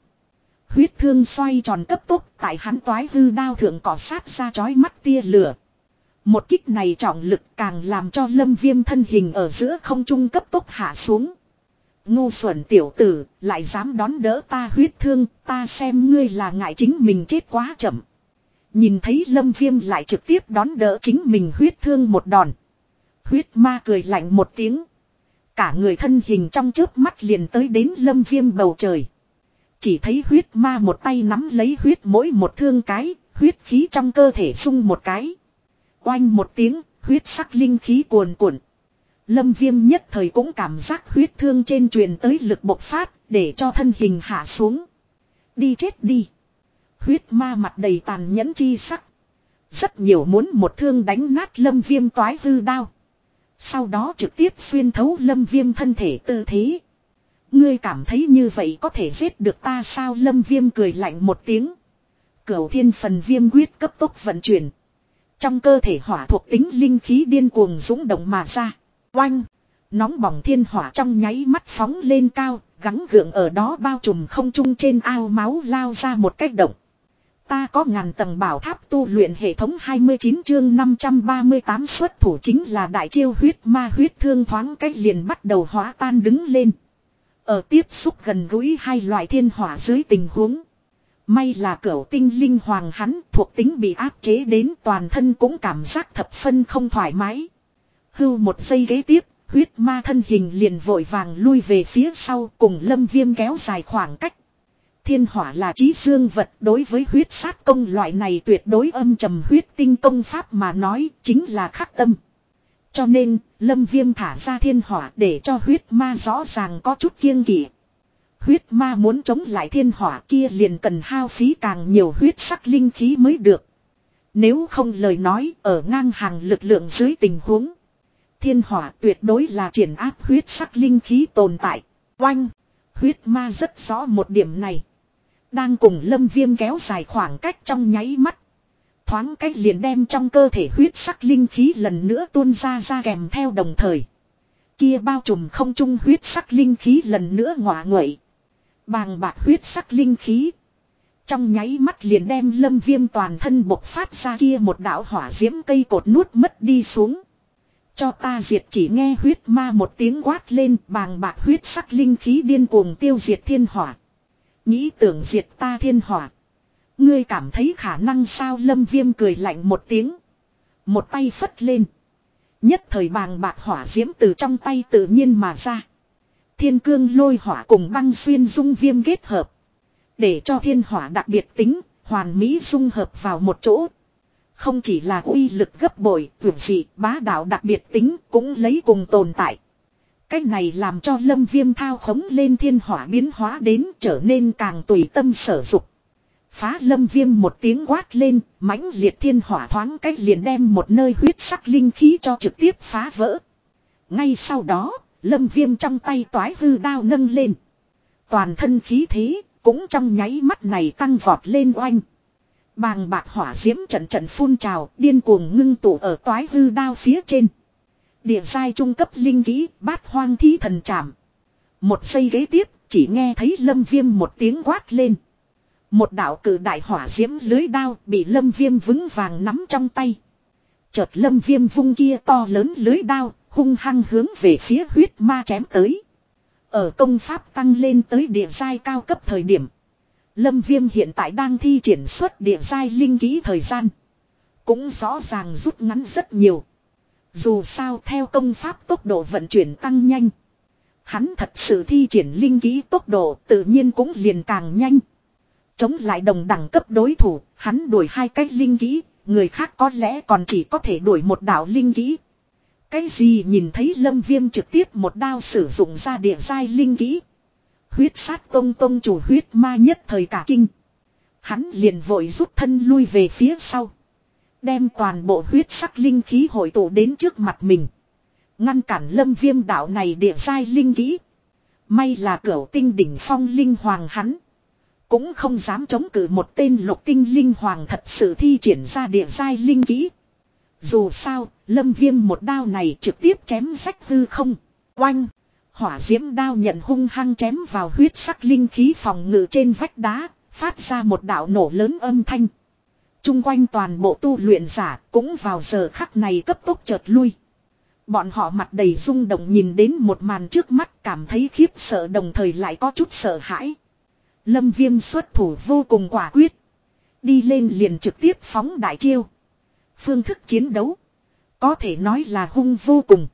Huyết thương xoay tròn cấp tốc, tại hắn toái hư đao thượng cỏ sát ra chói mắt tia lửa. Một kích này trọng lực càng làm cho lâm viêm thân hình ở giữa không trung cấp tốc hạ xuống. Ngu xuẩn tiểu tử, lại dám đón đỡ ta huyết thương, ta xem ngươi là ngại chính mình chết quá chậm. Nhìn thấy lâm viêm lại trực tiếp đón đỡ chính mình huyết thương một đòn. Huyết ma cười lạnh một tiếng. Cả người thân hình trong chớp mắt liền tới đến lâm viêm bầu trời. Chỉ thấy huyết ma một tay nắm lấy huyết mỗi một thương cái, huyết khí trong cơ thể sung một cái. Oanh một tiếng, huyết sắc linh khí cuồn cuộn. Lâm viêm nhất thời cũng cảm giác huyết thương trên truyền tới lực bộc phát, để cho thân hình hạ xuống. Đi chết đi. Huyết ma mặt đầy tàn nhẫn chi sắc. Rất nhiều muốn một thương đánh nát lâm viêm toái hư đao. Sau đó trực tiếp xuyên thấu lâm viêm thân thể tư thế. Ngươi cảm thấy như vậy có thể giết được ta sao lâm viêm cười lạnh một tiếng. Cửu thiên phần viêm quyết cấp tốc vận chuyển. Trong cơ thể hỏa thuộc tính linh khí điên cuồng dũng động mà ra. Oanh! Nóng bỏng thiên hỏa trong nháy mắt phóng lên cao, gắng gượng ở đó bao trùm không trung trên ao máu lao ra một cách động. Ta có ngàn tầng bảo tháp tu luyện hệ thống 29 chương 538 xuất thủ chính là đại chiêu huyết ma huyết thương thoáng cách liền bắt đầu hóa tan đứng lên. Ở tiếp xúc gần gũi hai loại thiên hỏa dưới tình huống. May là cửu tinh linh hoàng hắn thuộc tính bị áp chế đến toàn thân cũng cảm giác thập phân không thoải mái. Hưu một giây ghế tiếp, huyết ma thân hình liền vội vàng lui về phía sau cùng lâm viêm kéo dài khoảng cách. Thiên hỏa là trí dương vật đối với huyết sát công loại này tuyệt đối âm trầm huyết tinh công pháp mà nói chính là khắc tâm. Cho nên, lâm viêm thả ra thiên hỏa để cho huyết ma rõ ràng có chút kiêng kỷ. Huyết ma muốn chống lại thiên hỏa kia liền cần hao phí càng nhiều huyết sắc linh khí mới được. Nếu không lời nói ở ngang hàng lực lượng dưới tình huống. Thiên hỏa tuyệt đối là triển áp huyết sắc linh khí tồn tại. Oanh! Huyết ma rất rõ một điểm này. Đang cùng lâm viêm kéo dài khoảng cách trong nháy mắt. Thoáng cách liền đem trong cơ thể huyết sắc linh khí lần nữa tuôn ra ra kèm theo đồng thời. Kia bao trùm không trung huyết sắc linh khí lần nữa ngọa nguậy. Bàng bạc huyết sắc linh khí. Trong nháy mắt liền đem lâm viêm toàn thân bộc phát ra kia một đảo hỏa diễm cây cột nuốt mất đi xuống. Cho ta diệt chỉ nghe huyết ma một tiếng quát lên bàng bạc huyết sắc linh khí điên cuồng tiêu diệt thiên hỏa. Nghĩ tưởng diệt ta thiên hỏa. Ngươi cảm thấy khả năng sao lâm viêm cười lạnh một tiếng. Một tay phất lên. Nhất thời bàng bạc hỏa diễm từ trong tay tự nhiên mà ra. Thiên cương lôi hỏa cùng băng xuyên dung viêm kết hợp. Để cho thiên hỏa đặc biệt tính, hoàn mỹ dung hợp vào một chỗ. Không chỉ là uy lực gấp bội, vượt dị, bá đạo đặc biệt tính cũng lấy cùng tồn tại. Cách này làm cho lâm viêm thao khống lên thiên hỏa biến hóa đến trở nên càng tùy tâm sở dục. Phá lâm viêm một tiếng quát lên, mãnh liệt thiên hỏa thoáng cách liền đem một nơi huyết sắc linh khí cho trực tiếp phá vỡ. Ngay sau đó, lâm viêm trong tay toái hư đao nâng lên. Toàn thân khí thế, cũng trong nháy mắt này tăng vọt lên oanh. Bàng bạc hỏa diễm trận trận phun trào, điên cuồng ngưng tụ ở toái hư đao phía trên. Địa giai trung cấp linh kỹ, bát hoang thí thần chạm. Một giây ghế tiếp, chỉ nghe thấy lâm viêm một tiếng quát lên. Một đạo cử đại hỏa diễm lưới đao bị lâm viêm vững vàng nắm trong tay. Chợt lâm viêm vung kia to lớn lưới đao, hung hăng hướng về phía huyết ma chém tới. Ở công pháp tăng lên tới địa giai cao cấp thời điểm. Lâm viêm hiện tại đang thi triển xuất địa giai linh kỹ thời gian. Cũng rõ ràng rút ngắn rất nhiều. Dù sao theo công pháp tốc độ vận chuyển tăng nhanh. Hắn thật sự thi triển linh kỹ tốc độ tự nhiên cũng liền càng nhanh. Chống lại đồng đẳng cấp đối thủ, hắn đuổi hai cách linh kỹ, người khác có lẽ còn chỉ có thể đuổi một đạo linh kỹ. Cái gì nhìn thấy lâm viêm trực tiếp một đao sử dụng ra địa giai linh kỹ. Huyết sát tông tông chủ huyết ma nhất thời cả kinh. Hắn liền vội rút thân lui về phía sau. Đem toàn bộ huyết sắc linh khí hội tụ đến trước mặt mình. Ngăn cản lâm viêm đạo này địa sai linh kỹ. May là cửa tinh đỉnh phong linh hoàng hắn. Cũng không dám chống cự một tên lục tinh linh hoàng thật sự thi triển ra địa sai linh kỹ. Dù sao, lâm viêm một đao này trực tiếp chém rách hư không. Oanh! Hỏa diễm đao nhận hung hăng chém vào huyết sắc linh khí phòng ngự trên vách đá, phát ra một đạo nổ lớn âm thanh. Trung quanh toàn bộ tu luyện giả cũng vào giờ khắc này cấp tốc chợt lui. Bọn họ mặt đầy rung động nhìn đến một màn trước mắt cảm thấy khiếp sợ đồng thời lại có chút sợ hãi. Lâm viêm xuất thủ vô cùng quả quyết. Đi lên liền trực tiếp phóng đại chiêu. Phương thức chiến đấu. Có thể nói là hung vô cùng.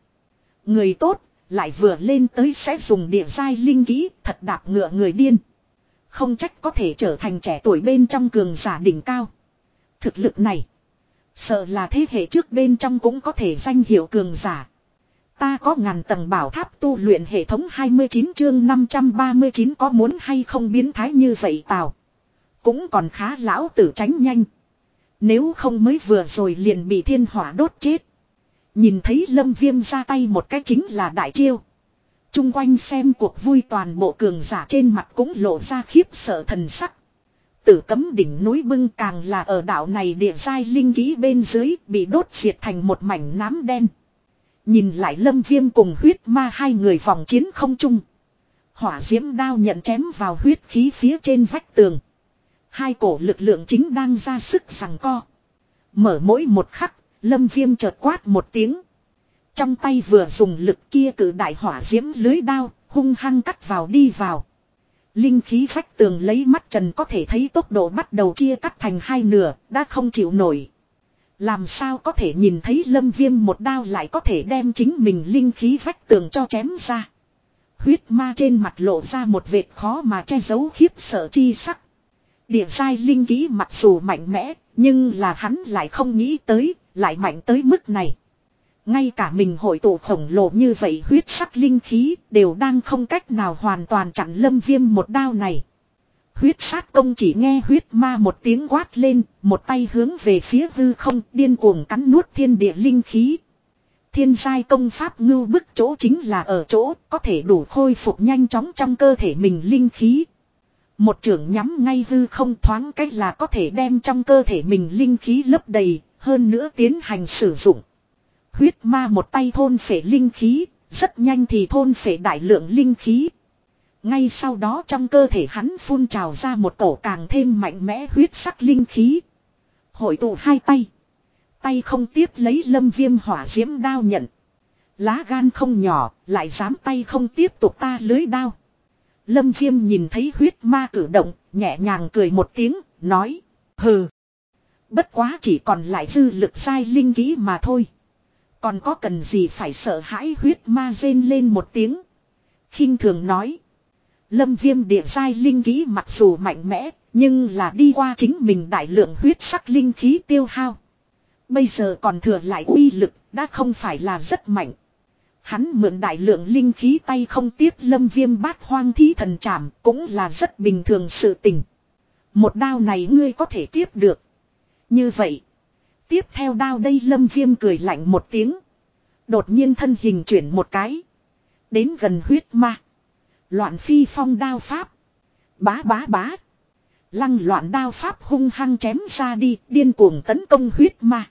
Người tốt lại vừa lên tới sẽ dùng địa giai linh kỹ, thật đạp ngựa người điên. Không trách có thể trở thành trẻ tuổi bên trong cường giả đỉnh cao. Thực lực này. Sợ là thế hệ trước bên trong cũng có thể danh hiệu cường giả. Ta có ngàn tầng bảo tháp tu luyện hệ thống 29 chương 539 có muốn hay không biến thái như vậy tào. Cũng còn khá lão tử tránh nhanh. Nếu không mới vừa rồi liền bị thiên hỏa đốt chết. Nhìn thấy lâm viêm ra tay một cái chính là đại chiêu. Trung quanh xem cuộc vui toàn bộ cường giả trên mặt cũng lộ ra khiếp sợ thần sắc. Tử cấm đỉnh núi bưng càng là ở đảo này địa giai linh ký bên dưới bị đốt diệt thành một mảnh nám đen. Nhìn lại lâm viêm cùng huyết ma hai người vòng chiến không chung. Hỏa diễm đao nhận chém vào huyết khí phía trên vách tường. Hai cổ lực lượng chính đang ra sức rằng co. Mở mỗi một khắc, lâm viêm chợt quát một tiếng. Trong tay vừa dùng lực kia cử đại hỏa diễm lưới đao, hung hăng cắt vào đi vào. Linh khí phách tường lấy mắt trần có thể thấy tốc độ bắt đầu chia cắt thành hai nửa, đã không chịu nổi. Làm sao có thể nhìn thấy lâm viêm một đao lại có thể đem chính mình linh khí vách tường cho chém ra. Huyết ma trên mặt lộ ra một vệt khó mà che giấu khiếp sợ chi sắc. Địa sai linh khí mặc dù mạnh mẽ, nhưng là hắn lại không nghĩ tới, lại mạnh tới mức này. Ngay cả mình hội tụ khổng lồ như vậy huyết sắc linh khí đều đang không cách nào hoàn toàn chặn lâm viêm một đao này. Huyết sát công chỉ nghe huyết ma một tiếng quát lên, một tay hướng về phía hư không điên cuồng cắn nuốt thiên địa linh khí. Thiên giai công pháp ngưu bức chỗ chính là ở chỗ có thể đủ khôi phục nhanh chóng trong cơ thể mình linh khí. Một trưởng nhắm ngay hư không thoáng cách là có thể đem trong cơ thể mình linh khí lấp đầy, hơn nữa tiến hành sử dụng. Huyết ma một tay thôn phệ linh khí, rất nhanh thì thôn phệ đại lượng linh khí. Ngay sau đó trong cơ thể hắn phun trào ra một cổ càng thêm mạnh mẽ huyết sắc linh khí. Hội tụ hai tay. Tay không tiếp lấy lâm viêm hỏa diễm đao nhận. Lá gan không nhỏ, lại dám tay không tiếp tục ta lưới đao. Lâm viêm nhìn thấy huyết ma cử động, nhẹ nhàng cười một tiếng, nói. Hừ. Bất quá chỉ còn lại dư lực sai linh kỹ mà thôi. Còn có cần gì phải sợ hãi huyết ma rên lên một tiếng. khinh thường nói. Lâm viêm địa sai linh kỹ mặc dù mạnh mẽ, nhưng là đi qua chính mình đại lượng huyết sắc linh khí tiêu hao. Bây giờ còn thừa lại uy lực, đã không phải là rất mạnh. Hắn mượn đại lượng linh khí tay không tiếp lâm viêm bát hoang thí thần trảm, cũng là rất bình thường sự tình. Một đao này ngươi có thể tiếp được. Như vậy, tiếp theo đao đây lâm viêm cười lạnh một tiếng. Đột nhiên thân hình chuyển một cái. Đến gần huyết ma. Loạn phi phong đao pháp. Bá bá bá. Lăng loạn đao pháp hung hăng chém ra đi, điên cuồng tấn công huyết ma.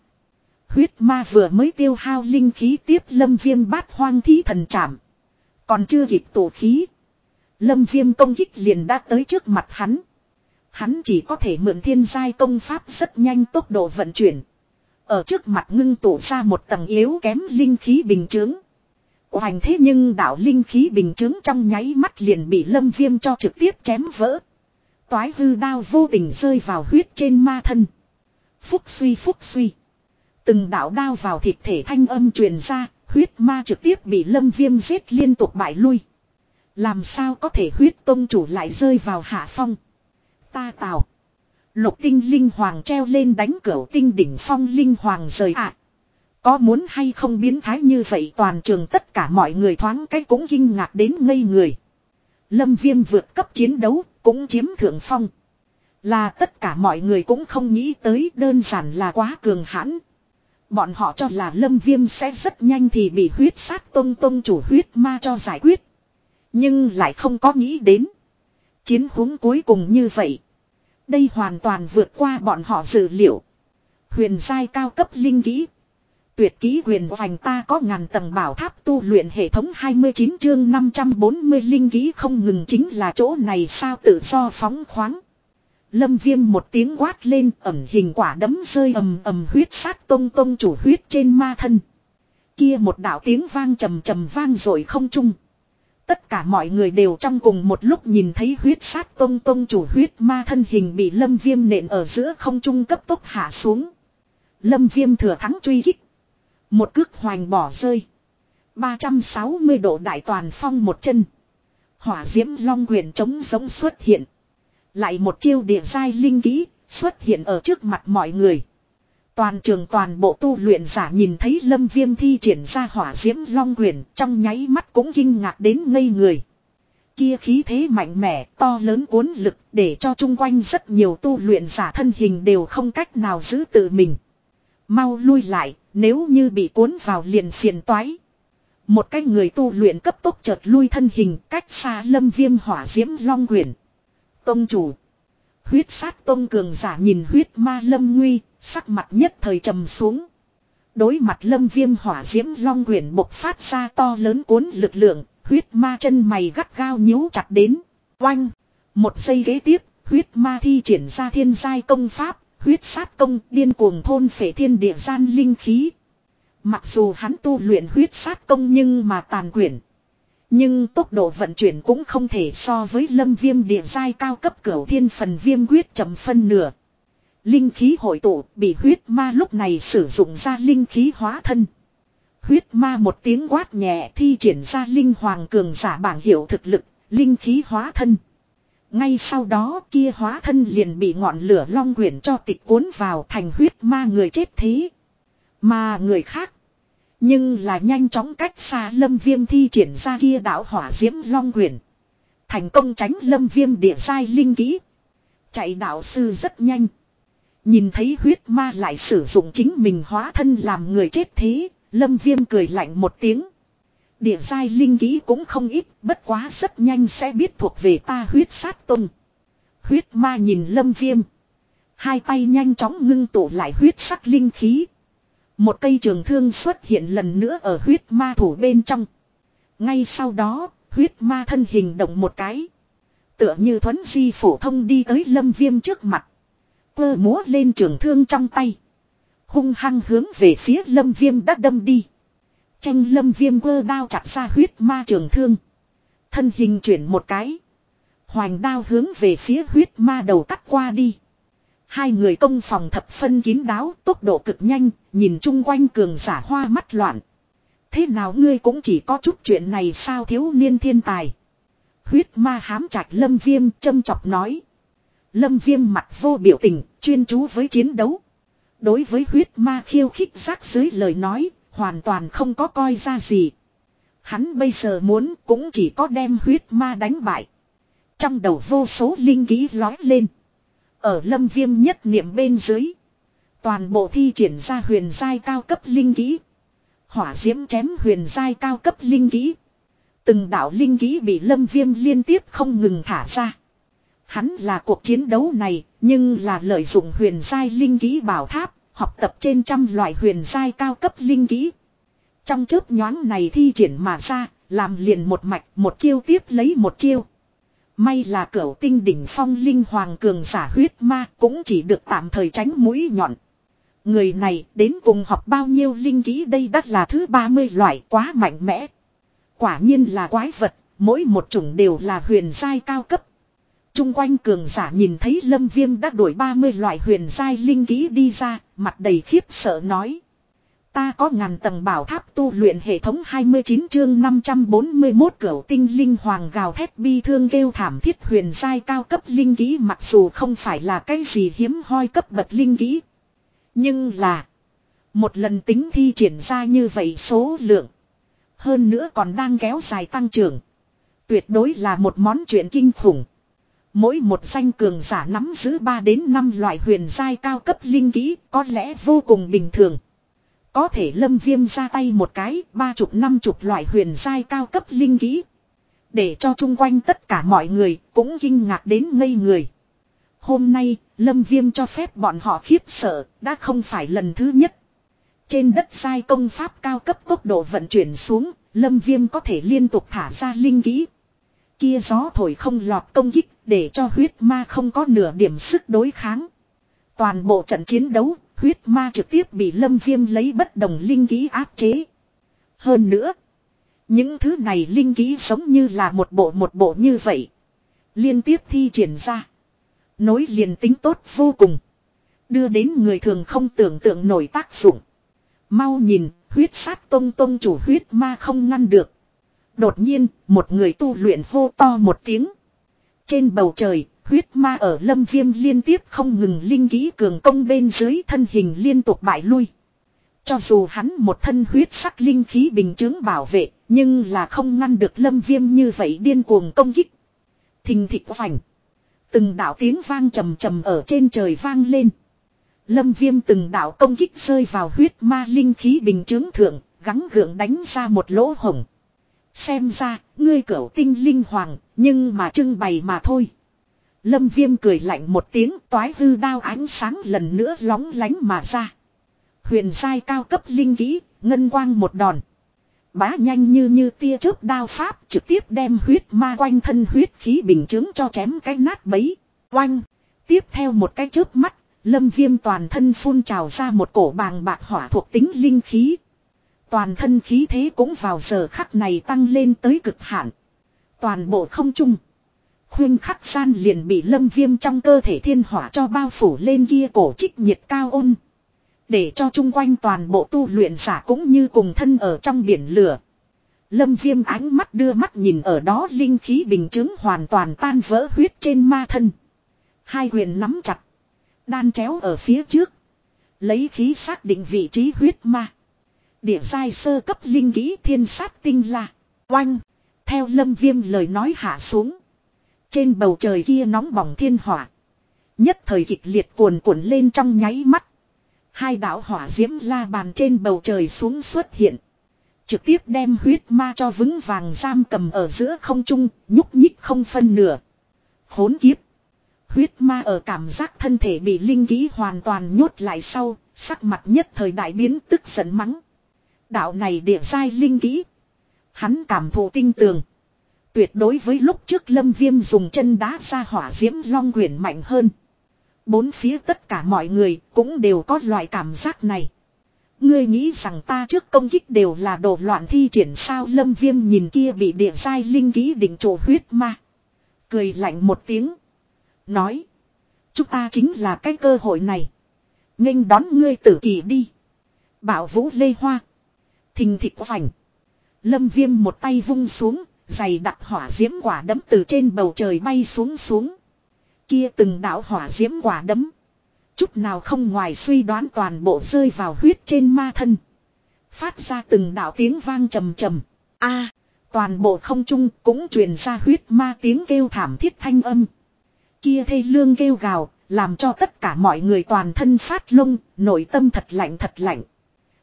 Huyết ma vừa mới tiêu hao linh khí tiếp lâm viêm bát hoang thí thần chạm. Còn chưa kịp tổ khí. Lâm viêm công kích liền đã tới trước mặt hắn. Hắn chỉ có thể mượn thiên giai công pháp rất nhanh tốc độ vận chuyển. Ở trước mặt ngưng tụ ra một tầng yếu kém linh khí bình chứng. Hoành thế nhưng đạo linh khí bình chứng trong nháy mắt liền bị lâm viêm cho trực tiếp chém vỡ. Toái hư đao vô tình rơi vào huyết trên ma thân. Phúc suy phúc suy. Từng đạo đao vào thịt thể thanh âm truyền ra, huyết ma trực tiếp bị lâm viêm giết liên tục bại lui. Làm sao có thể huyết tông chủ lại rơi vào hạ phong. Ta tào. Lục tinh linh hoàng treo lên đánh cửa tinh đỉnh phong linh hoàng rời ạ. Có muốn hay không biến thái như vậy toàn trường tất cả mọi người thoáng cách cũng kinh ngạc đến ngây người. Lâm viêm vượt cấp chiến đấu cũng chiếm thượng phong. Là tất cả mọi người cũng không nghĩ tới đơn giản là quá cường hãn. Bọn họ cho là lâm viêm sẽ rất nhanh thì bị huyết sát tông tông chủ huyết ma cho giải quyết. Nhưng lại không có nghĩ đến. Chiến huống cuối cùng như vậy. Đây hoàn toàn vượt qua bọn họ dự liệu. Huyền giai cao cấp linh kỹ. Tuyệt kỹ huyền vành ta có ngàn tầng bảo tháp tu luyện hệ thống 29 chương 540 linh kỹ không ngừng chính là chỗ này sao tự do phóng khoáng. Lâm viêm một tiếng quát lên, ẩm hình quả đấm rơi ầm ầm huyết sát tông tông chủ huyết trên ma thân. Kia một đạo tiếng vang trầm trầm vang rồi không chung. Tất cả mọi người đều trong cùng một lúc nhìn thấy huyết sát tông tông chủ huyết ma thân hình bị lâm viêm nện ở giữa không trung cấp tốc hạ xuống. Lâm viêm thừa thắng truy kích. Một cước hoành bỏ rơi. 360 độ đại toàn phong một chân. Hỏa diễm long quyền chống giống xuất hiện. Lại một chiêu địa giai linh kỹ xuất hiện ở trước mặt mọi người. Toàn trường toàn bộ tu luyện giả nhìn thấy lâm viêm thi triển ra hỏa diễm long quyền, trong nháy mắt cũng kinh ngạc đến ngây người. Kia khí thế mạnh mẽ, to lớn cuốn lực, để cho chung quanh rất nhiều tu luyện giả thân hình đều không cách nào giữ tự mình. Mau lui lại, nếu như bị cuốn vào liền phiền toái. Một cái người tu luyện cấp tốc chợt lui thân hình, cách xa lâm viêm hỏa diễm long quyền. Tông chủ. Huyết sát tông cường giả nhìn huyết ma lâm nguy, sắc mặt nhất thời trầm xuống. Đối mặt lâm viêm hỏa diễm long quyển bộc phát ra to lớn cuốn lực lượng, huyết ma chân mày gắt gao nhíu chặt đến. Oanh! Một giây ghế tiếp, huyết ma thi triển ra thiên giai công pháp, huyết sát công điên cuồng thôn phệ thiên địa gian linh khí. Mặc dù hắn tu luyện huyết sát công nhưng mà tàn quyển. Nhưng tốc độ vận chuyển cũng không thể so với lâm viêm địa giai cao cấp cửu thiên phần viêm quyết chậm phân nửa. Linh khí hội tụ bị huyết ma lúc này sử dụng ra linh khí hóa thân. Huyết ma một tiếng quát nhẹ thi triển ra linh hoàng cường giả bảng hiệu thực lực, linh khí hóa thân. Ngay sau đó kia hóa thân liền bị ngọn lửa long quyển cho tịch cuốn vào thành huyết ma người chết thế. Mà người khác. Nhưng là nhanh chóng cách xa lâm viêm thi triển ra kia đảo hỏa diễm long quyển. Thành công tránh lâm viêm địa sai linh kỹ. Chạy đạo sư rất nhanh. Nhìn thấy huyết ma lại sử dụng chính mình hóa thân làm người chết thế, lâm viêm cười lạnh một tiếng. Địa giai linh kỹ cũng không ít, bất quá rất nhanh sẽ biết thuộc về ta huyết sát tung. Huyết ma nhìn lâm viêm. Hai tay nhanh chóng ngưng tụ lại huyết sắc linh khí. Một cây trường thương xuất hiện lần nữa ở huyết ma thủ bên trong. Ngay sau đó, huyết ma thân hình động một cái. Tựa như thuấn di phổ thông đi tới lâm viêm trước mặt. Cơ múa lên trường thương trong tay. Hung hăng hướng về phía lâm viêm đã đâm đi. Tranh lâm viêm cơ đao chặt ra huyết ma trường thương. Thân hình chuyển một cái. Hoành đao hướng về phía huyết ma đầu cắt qua đi. Hai người công phòng thập phân kín đáo, tốc độ cực nhanh, nhìn chung quanh cường giả hoa mắt loạn. Thế nào ngươi cũng chỉ có chút chuyện này sao thiếu niên thiên tài. Huyết ma hám trạch lâm viêm châm chọc nói. Lâm viêm mặt vô biểu tình, chuyên chú với chiến đấu. Đối với huyết ma khiêu khích rác dưới lời nói, hoàn toàn không có coi ra gì. Hắn bây giờ muốn cũng chỉ có đem huyết ma đánh bại. Trong đầu vô số linh ký lói lên. Ở lâm viêm nhất niệm bên dưới. Toàn bộ thi triển ra huyền giai cao cấp linh kỹ. Hỏa diễm chém huyền giai cao cấp linh kỹ. Từng đạo linh kỹ bị lâm viêm liên tiếp không ngừng thả ra. Hắn là cuộc chiến đấu này, nhưng là lợi dụng huyền giai linh kỹ bảo tháp, học tập trên trăm loại huyền giai cao cấp linh kỹ. Trong chớp nhoáng này thi triển mà ra, làm liền một mạch, một chiêu tiếp lấy một chiêu. May là cửu tinh đỉnh phong linh hoàng cường giả huyết ma cũng chỉ được tạm thời tránh mũi nhọn. Người này đến cùng học bao nhiêu linh kỹ đây đắt là thứ 30 loại quá mạnh mẽ. Quả nhiên là quái vật, mỗi một chủng đều là huyền giai cao cấp. Trung quanh cường giả nhìn thấy lâm viêm đã đổi 30 loại huyền giai linh kỹ đi ra, mặt đầy khiếp sợ nói. Ta có ngàn tầng bảo tháp tu luyện hệ thống 29 chương 541 cửu tinh linh hoàng gào thét bi thương kêu thảm thiết huyền giai cao cấp linh kỹ mặc dù không phải là cái gì hiếm hoi cấp bậc linh kỹ. Nhưng là, một lần tính thi triển ra như vậy số lượng. Hơn nữa còn đang kéo dài tăng trưởng. Tuyệt đối là một món chuyện kinh khủng. Mỗi một danh cường giả nắm giữ 3 đến 5 loại huyền giai cao cấp linh kỹ có lẽ vô cùng bình thường. Có thể lâm viêm ra tay một cái, ba chục năm chục loại huyền giai cao cấp linh kỹ. Để cho chung quanh tất cả mọi người cũng kinh ngạc đến ngây người. Hôm nay, Lâm Viêm cho phép bọn họ khiếp sợ, đã không phải lần thứ nhất. Trên đất sai công pháp cao cấp tốc độ vận chuyển xuống, Lâm Viêm có thể liên tục thả ra linh kỹ. Kia gió thổi không lọt công kích, để cho huyết ma không có nửa điểm sức đối kháng. Toàn bộ trận chiến đấu, huyết ma trực tiếp bị Lâm Viêm lấy bất đồng linh ký áp chế. Hơn nữa, những thứ này linh ký giống như là một bộ một bộ như vậy. Liên tiếp thi triển ra. Nối liền tính tốt vô cùng. Đưa đến người thường không tưởng tượng nổi tác dụng. Mau nhìn, huyết sát tông tông chủ huyết ma không ngăn được. Đột nhiên, một người tu luyện hô to một tiếng. Trên bầu trời, huyết ma ở lâm viêm liên tiếp không ngừng linh kỹ cường công bên dưới thân hình liên tục bại lui. Cho dù hắn một thân huyết sắc linh khí bình chứng bảo vệ, nhưng là không ngăn được lâm viêm như vậy điên cuồng công kích. Thình thịch vành. Từng đạo tiếng vang trầm trầm ở trên trời vang lên. Lâm viêm từng đạo công kích rơi vào huyết ma linh khí bình chứng thượng, gắng gượng đánh ra một lỗ hổng. Xem ra, ngươi cửu tinh linh hoàng, nhưng mà trưng bày mà thôi. Lâm viêm cười lạnh một tiếng toái hư đao ánh sáng lần nữa lóng lánh mà ra. Huyền giai cao cấp linh kỹ, ngân quang một đòn. Bá nhanh như như tia chớp đao pháp trực tiếp đem huyết ma quanh thân huyết khí bình chứng cho chém cái nát bấy. Oanh. Tiếp theo một cái chớp mắt, lâm viêm toàn thân phun trào ra một cổ bàng bạc hỏa thuộc tính linh khí. Toàn thân khí thế cũng vào giờ khắc này tăng lên tới cực hạn. Toàn bộ không trung. Khuyên khắc san liền bị lâm viêm trong cơ thể thiên hỏa cho bao phủ lên kia cổ trích nhiệt cao ôn. Để cho chung quanh toàn bộ tu luyện giả cũng như cùng thân ở trong biển lửa. Lâm viêm ánh mắt đưa mắt nhìn ở đó linh khí bình chứng hoàn toàn tan vỡ huyết trên ma thân. Hai huyền nắm chặt. Đan chéo ở phía trước. Lấy khí xác định vị trí huyết ma. Địa sai sơ cấp linh kỹ thiên sát tinh là Oanh. Theo lâm viêm lời nói hạ xuống. Trên bầu trời kia nóng bỏng thiên hỏa. Nhất thời kịch liệt cuồn cuộn lên trong nháy mắt. Hai đạo hỏa diễm la bàn trên bầu trời xuống xuất hiện. Trực tiếp đem huyết ma cho vững vàng giam cầm ở giữa không trung, nhúc nhích không phân nửa. Khốn kiếp. Huyết ma ở cảm giác thân thể bị linh ký hoàn toàn nhốt lại sau, sắc mặt nhất thời đại biến tức giận mắng. Đạo này địa sai linh ký. Hắn cảm thụ tinh tường. Tuyệt đối với lúc trước lâm viêm dùng chân đá ra hỏa diễm long quyển mạnh hơn. Bốn phía tất cả mọi người cũng đều có loại cảm giác này. Ngươi nghĩ rằng ta trước công kích đều là đồ loạn thi triển sao lâm viêm nhìn kia bị địa sai linh ký đỉnh trổ huyết ma. Cười lạnh một tiếng. Nói. Chúng ta chính là cái cơ hội này. nghênh đón ngươi tử kỳ đi. Bảo vũ lê hoa. Thình thịt vành. Lâm viêm một tay vung xuống dày đặt hỏa diễm quả đấm từ trên bầu trời bay xuống xuống. Kia từng đảo hỏa diễm quả đấm. Chút nào không ngoài suy đoán toàn bộ rơi vào huyết trên ma thân. Phát ra từng đảo tiếng vang trầm trầm. a toàn bộ không trung cũng truyền ra huyết ma tiếng kêu thảm thiết thanh âm. Kia thê lương kêu gào, làm cho tất cả mọi người toàn thân phát lông, nội tâm thật lạnh thật lạnh.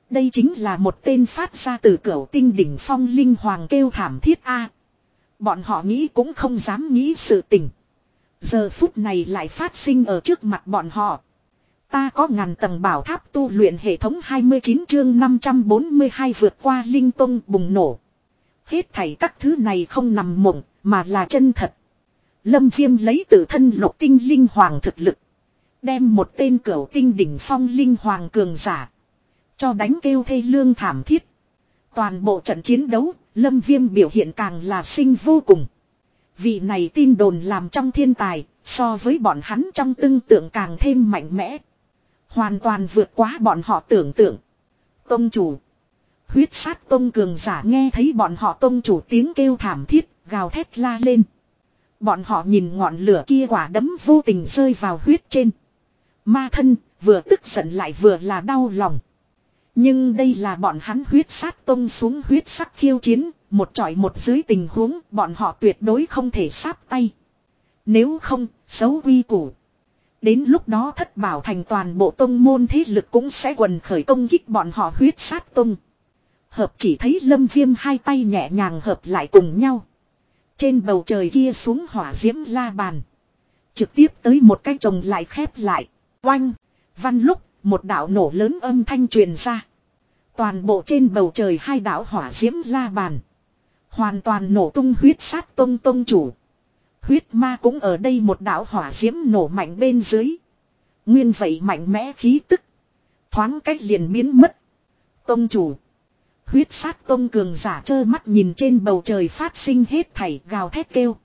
Đây chính là một tên phát ra từ cửa tinh đỉnh phong linh hoàng kêu thảm thiết A. Bọn họ nghĩ cũng không dám nghĩ sự tình. Giờ phút này lại phát sinh ở trước mặt bọn họ. Ta có ngàn tầng bảo tháp tu luyện hệ thống 29 chương 542 vượt qua linh tông bùng nổ. Hết thảy các thứ này không nằm mộng, mà là chân thật. Lâm Viêm lấy tự thân lục tinh linh hoàng thực lực. Đem một tên cửu tinh đỉnh phong linh hoàng cường giả. Cho đánh kêu thê lương thảm thiết. Toàn bộ trận chiến đấu, Lâm Viêm biểu hiện càng là sinh vô cùng. Vị này tin đồn làm trong thiên tài, so với bọn hắn trong tương tượng càng thêm mạnh mẽ. Hoàn toàn vượt quá bọn họ tưởng tượng. Tông chủ. Huyết sát tông cường giả nghe thấy bọn họ tông chủ tiếng kêu thảm thiết, gào thét la lên. Bọn họ nhìn ngọn lửa kia quả đấm vô tình rơi vào huyết trên. Ma thân, vừa tức giận lại vừa là đau lòng. Nhưng đây là bọn hắn huyết sát tông xuống huyết sắc khiêu chiến, một trọi một dưới tình huống bọn họ tuyệt đối không thể sáp tay. Nếu không, xấu uy củ. Đến lúc đó thất bảo thành toàn bộ tông môn thế lực cũng sẽ quần khởi công kích bọn họ huyết sát tông. Hợp chỉ thấy lâm viêm hai tay nhẹ nhàng hợp lại cùng nhau. Trên bầu trời kia xuống hỏa diễm la bàn. Trực tiếp tới một cái chồng lại khép lại. Oanh. Văn lúc, một đạo nổ lớn âm thanh truyền ra. Toàn bộ trên bầu trời hai đạo hỏa diễm la bàn. Hoàn toàn nổ tung huyết sát tông tông chủ. Huyết ma cũng ở đây một đạo hỏa diễm nổ mạnh bên dưới. Nguyên vậy mạnh mẽ khí tức. Thoáng cách liền biến mất. Tông chủ. Huyết sát tông cường giả trơ mắt nhìn trên bầu trời phát sinh hết thảy gào thét kêu.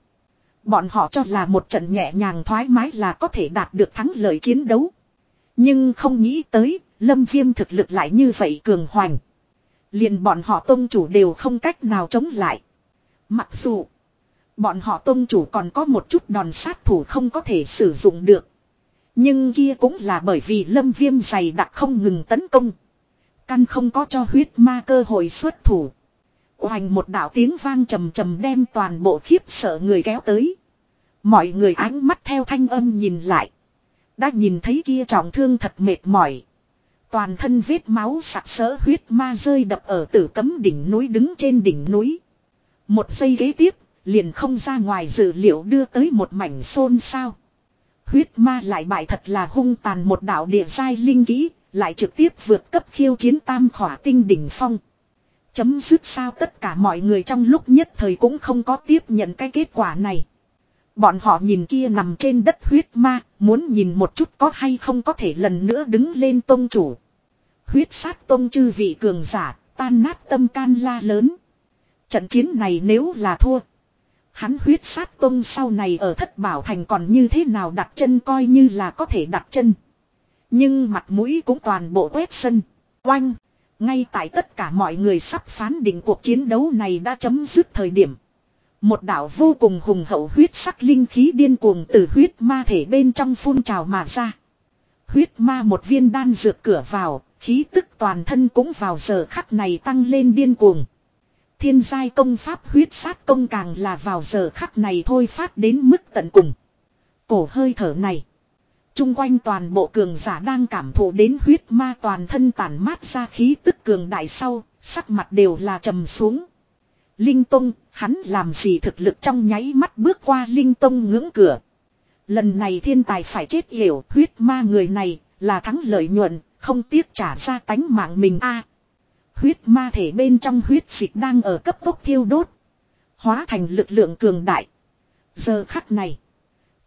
Bọn họ cho là một trận nhẹ nhàng thoải mái là có thể đạt được thắng lợi chiến đấu. Nhưng không nghĩ tới, lâm viêm thực lực lại như vậy cường hoành. liền bọn họ tôn chủ đều không cách nào chống lại. Mặc dù, bọn họ tôn chủ còn có một chút đòn sát thủ không có thể sử dụng được. Nhưng kia cũng là bởi vì lâm viêm dày đặc không ngừng tấn công. Căn không có cho huyết ma cơ hội xuất thủ. Hoành một đạo tiếng vang trầm trầm đem toàn bộ khiếp sợ người kéo tới. Mọi người ánh mắt theo thanh âm nhìn lại. Đã nhìn thấy kia trọng thương thật mệt mỏi. Toàn thân vết máu sặc sỡ huyết ma rơi đập ở tử cấm đỉnh núi đứng trên đỉnh núi. Một giây ghế tiếp, liền không ra ngoài dự liệu đưa tới một mảnh xôn sao. Huyết ma lại bại thật là hung tàn một đạo địa giai linh kỹ, lại trực tiếp vượt cấp khiêu chiến tam khỏa tinh đỉnh phong. Chấm dứt sao tất cả mọi người trong lúc nhất thời cũng không có tiếp nhận cái kết quả này. Bọn họ nhìn kia nằm trên đất huyết ma, muốn nhìn một chút có hay không có thể lần nữa đứng lên tôn chủ. Huyết sát tông chư vị cường giả, tan nát tâm can la lớn. Trận chiến này nếu là thua. Hắn huyết sát tông sau này ở thất bảo thành còn như thế nào đặt chân coi như là có thể đặt chân. Nhưng mặt mũi cũng toàn bộ quét sân. Oanh! Ngay tại tất cả mọi người sắp phán định cuộc chiến đấu này đã chấm dứt thời điểm. Một đạo vô cùng hùng hậu huyết sắc linh khí điên cuồng từ huyết ma thể bên trong phun trào mà ra. Huyết ma một viên đan dược cửa vào, khí tức toàn thân cũng vào giờ khắc này tăng lên điên cuồng. Thiên giai công pháp huyết sát công càng là vào giờ khắc này thôi phát đến mức tận cùng. Cổ hơi thở này. Trung quanh toàn bộ cường giả đang cảm thụ đến huyết ma toàn thân tàn mát ra khí tức cường đại sau, sắc mặt đều là trầm xuống. Linh Tông, hắn làm gì thực lực trong nháy mắt bước qua Linh Tông ngưỡng cửa. Lần này thiên tài phải chết hiểu huyết ma người này là thắng lợi nhuận, không tiếc trả ra tánh mạng mình a. huyết ma thể bên trong huyết dịch đang ở cấp tốc thiêu đốt. Hóa thành lực lượng cường đại. Giờ khắc này.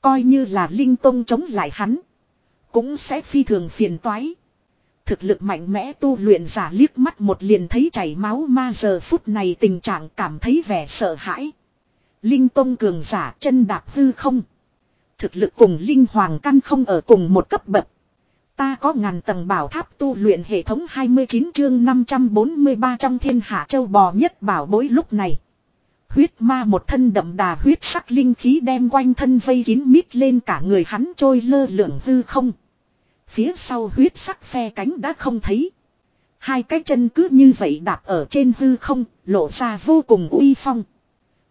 Coi như là Linh Tông chống lại hắn. Cũng sẽ phi thường phiền toái. Thực lực mạnh mẽ tu luyện giả liếc mắt một liền thấy chảy máu ma giờ phút này tình trạng cảm thấy vẻ sợ hãi. Linh Tông cường giả chân đạp hư không. Thực lực cùng Linh Hoàng căn không ở cùng một cấp bậc. Ta có ngàn tầng bảo tháp tu luyện hệ thống 29 chương 543 trong thiên hạ châu bò nhất bảo bối lúc này. Huyết ma một thân đậm đà huyết sắc linh khí đem quanh thân vây kín mít lên cả người hắn trôi lơ lửng hư không. Phía sau huyết sắc phe cánh đã không thấy. Hai cái chân cứ như vậy đạp ở trên hư không, lộ ra vô cùng uy phong.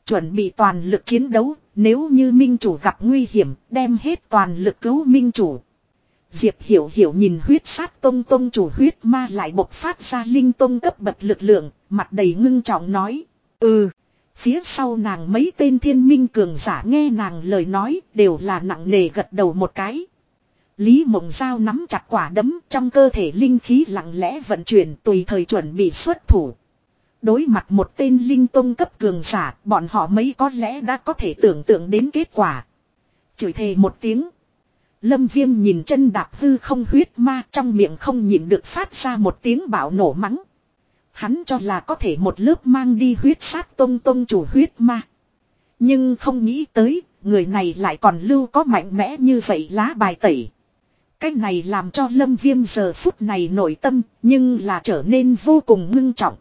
Chuẩn bị toàn lực chiến đấu, nếu như minh chủ gặp nguy hiểm, đem hết toàn lực cứu minh chủ. Diệp hiểu hiểu nhìn huyết sát tông tông chủ huyết ma lại bộc phát ra linh tông cấp bậc lực lượng, mặt đầy ngưng trọng nói. Ừ, phía sau nàng mấy tên thiên minh cường giả nghe nàng lời nói đều là nặng nề gật đầu một cái. Lý Mộng Giao nắm chặt quả đấm trong cơ thể linh khí lặng lẽ vận chuyển tùy thời chuẩn bị xuất thủ. Đối mặt một tên linh tông cấp cường giả, bọn họ mấy có lẽ đã có thể tưởng tượng đến kết quả. Chửi thề một tiếng. Lâm viêm nhìn chân đạp hư không huyết ma trong miệng không nhịn được phát ra một tiếng bạo nổ mắng. Hắn cho là có thể một lớp mang đi huyết sát tông tông chủ huyết ma. Nhưng không nghĩ tới, người này lại còn lưu có mạnh mẽ như vậy lá bài tẩy. Cái này làm cho lâm viêm giờ phút này nổi tâm, nhưng là trở nên vô cùng ngưng trọng.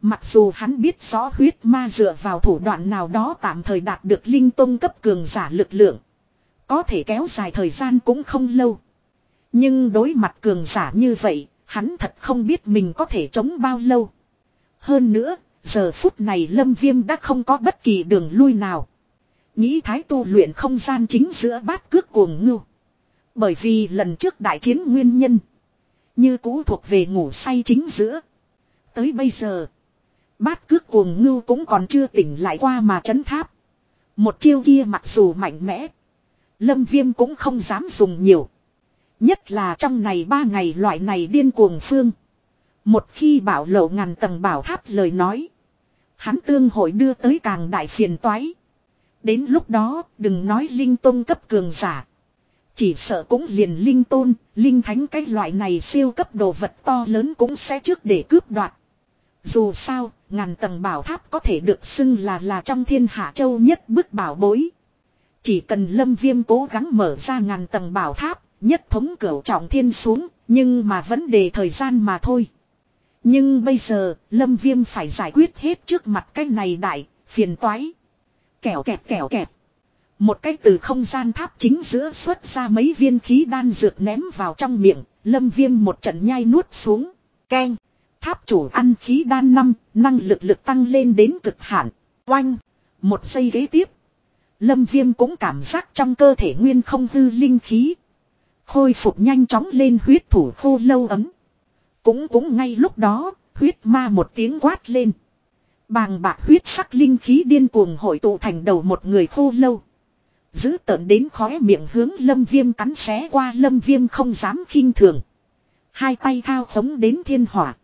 Mặc dù hắn biết rõ huyết ma dựa vào thủ đoạn nào đó tạm thời đạt được linh tông cấp cường giả lực lượng. Có thể kéo dài thời gian cũng không lâu. Nhưng đối mặt cường giả như vậy, hắn thật không biết mình có thể chống bao lâu. Hơn nữa, giờ phút này lâm viêm đã không có bất kỳ đường lui nào. Nghĩ thái tu luyện không gian chính giữa bát cước cuồng ngưu. Bởi vì lần trước đại chiến nguyên nhân. Như cũ thuộc về ngủ say chính giữa. Tới bây giờ. Bát cước cuồng ngưu cũng còn chưa tỉnh lại qua mà chấn tháp. Một chiêu kia mặc dù mạnh mẽ. Lâm viêm cũng không dám dùng nhiều. Nhất là trong này ba ngày loại này điên cuồng phương. Một khi bảo lộ ngàn tầng bảo tháp lời nói. Hắn tương hội đưa tới càng đại phiền toái. Đến lúc đó đừng nói linh tôn cấp cường giả. Chỉ sợ cũng liền linh tôn, linh thánh cái loại này siêu cấp đồ vật to lớn cũng sẽ trước để cướp đoạt. Dù sao, ngàn tầng bảo tháp có thể được xưng là là trong thiên hạ châu nhất bức bảo bối. Chỉ cần lâm viêm cố gắng mở ra ngàn tầng bảo tháp, nhất thống cửu trọng thiên xuống, nhưng mà vấn đề thời gian mà thôi. Nhưng bây giờ, lâm viêm phải giải quyết hết trước mặt cái này đại, phiền toái. Kẻo kẹt kẻo kẹt. Một cách từ không gian tháp chính giữa xuất ra mấy viên khí đan dược ném vào trong miệng, lâm viêm một trận nhai nuốt xuống. Ken. Tháp chủ ăn khí đan năm, năng lực lực tăng lên đến cực hạn. Oanh. Một giây ghế tiếp. Lâm viêm cũng cảm giác trong cơ thể nguyên không hư linh khí. Khôi phục nhanh chóng lên huyết thủ khô lâu ấm. Cũng cũng ngay lúc đó, huyết ma một tiếng quát lên. Bàng bạc huyết sắc linh khí điên cuồng hội tụ thành đầu một người khô lâu. Giữ tợn đến khóe miệng hướng lâm viêm cắn xé qua lâm viêm không dám khinh thường. Hai tay thao khống đến thiên hỏa.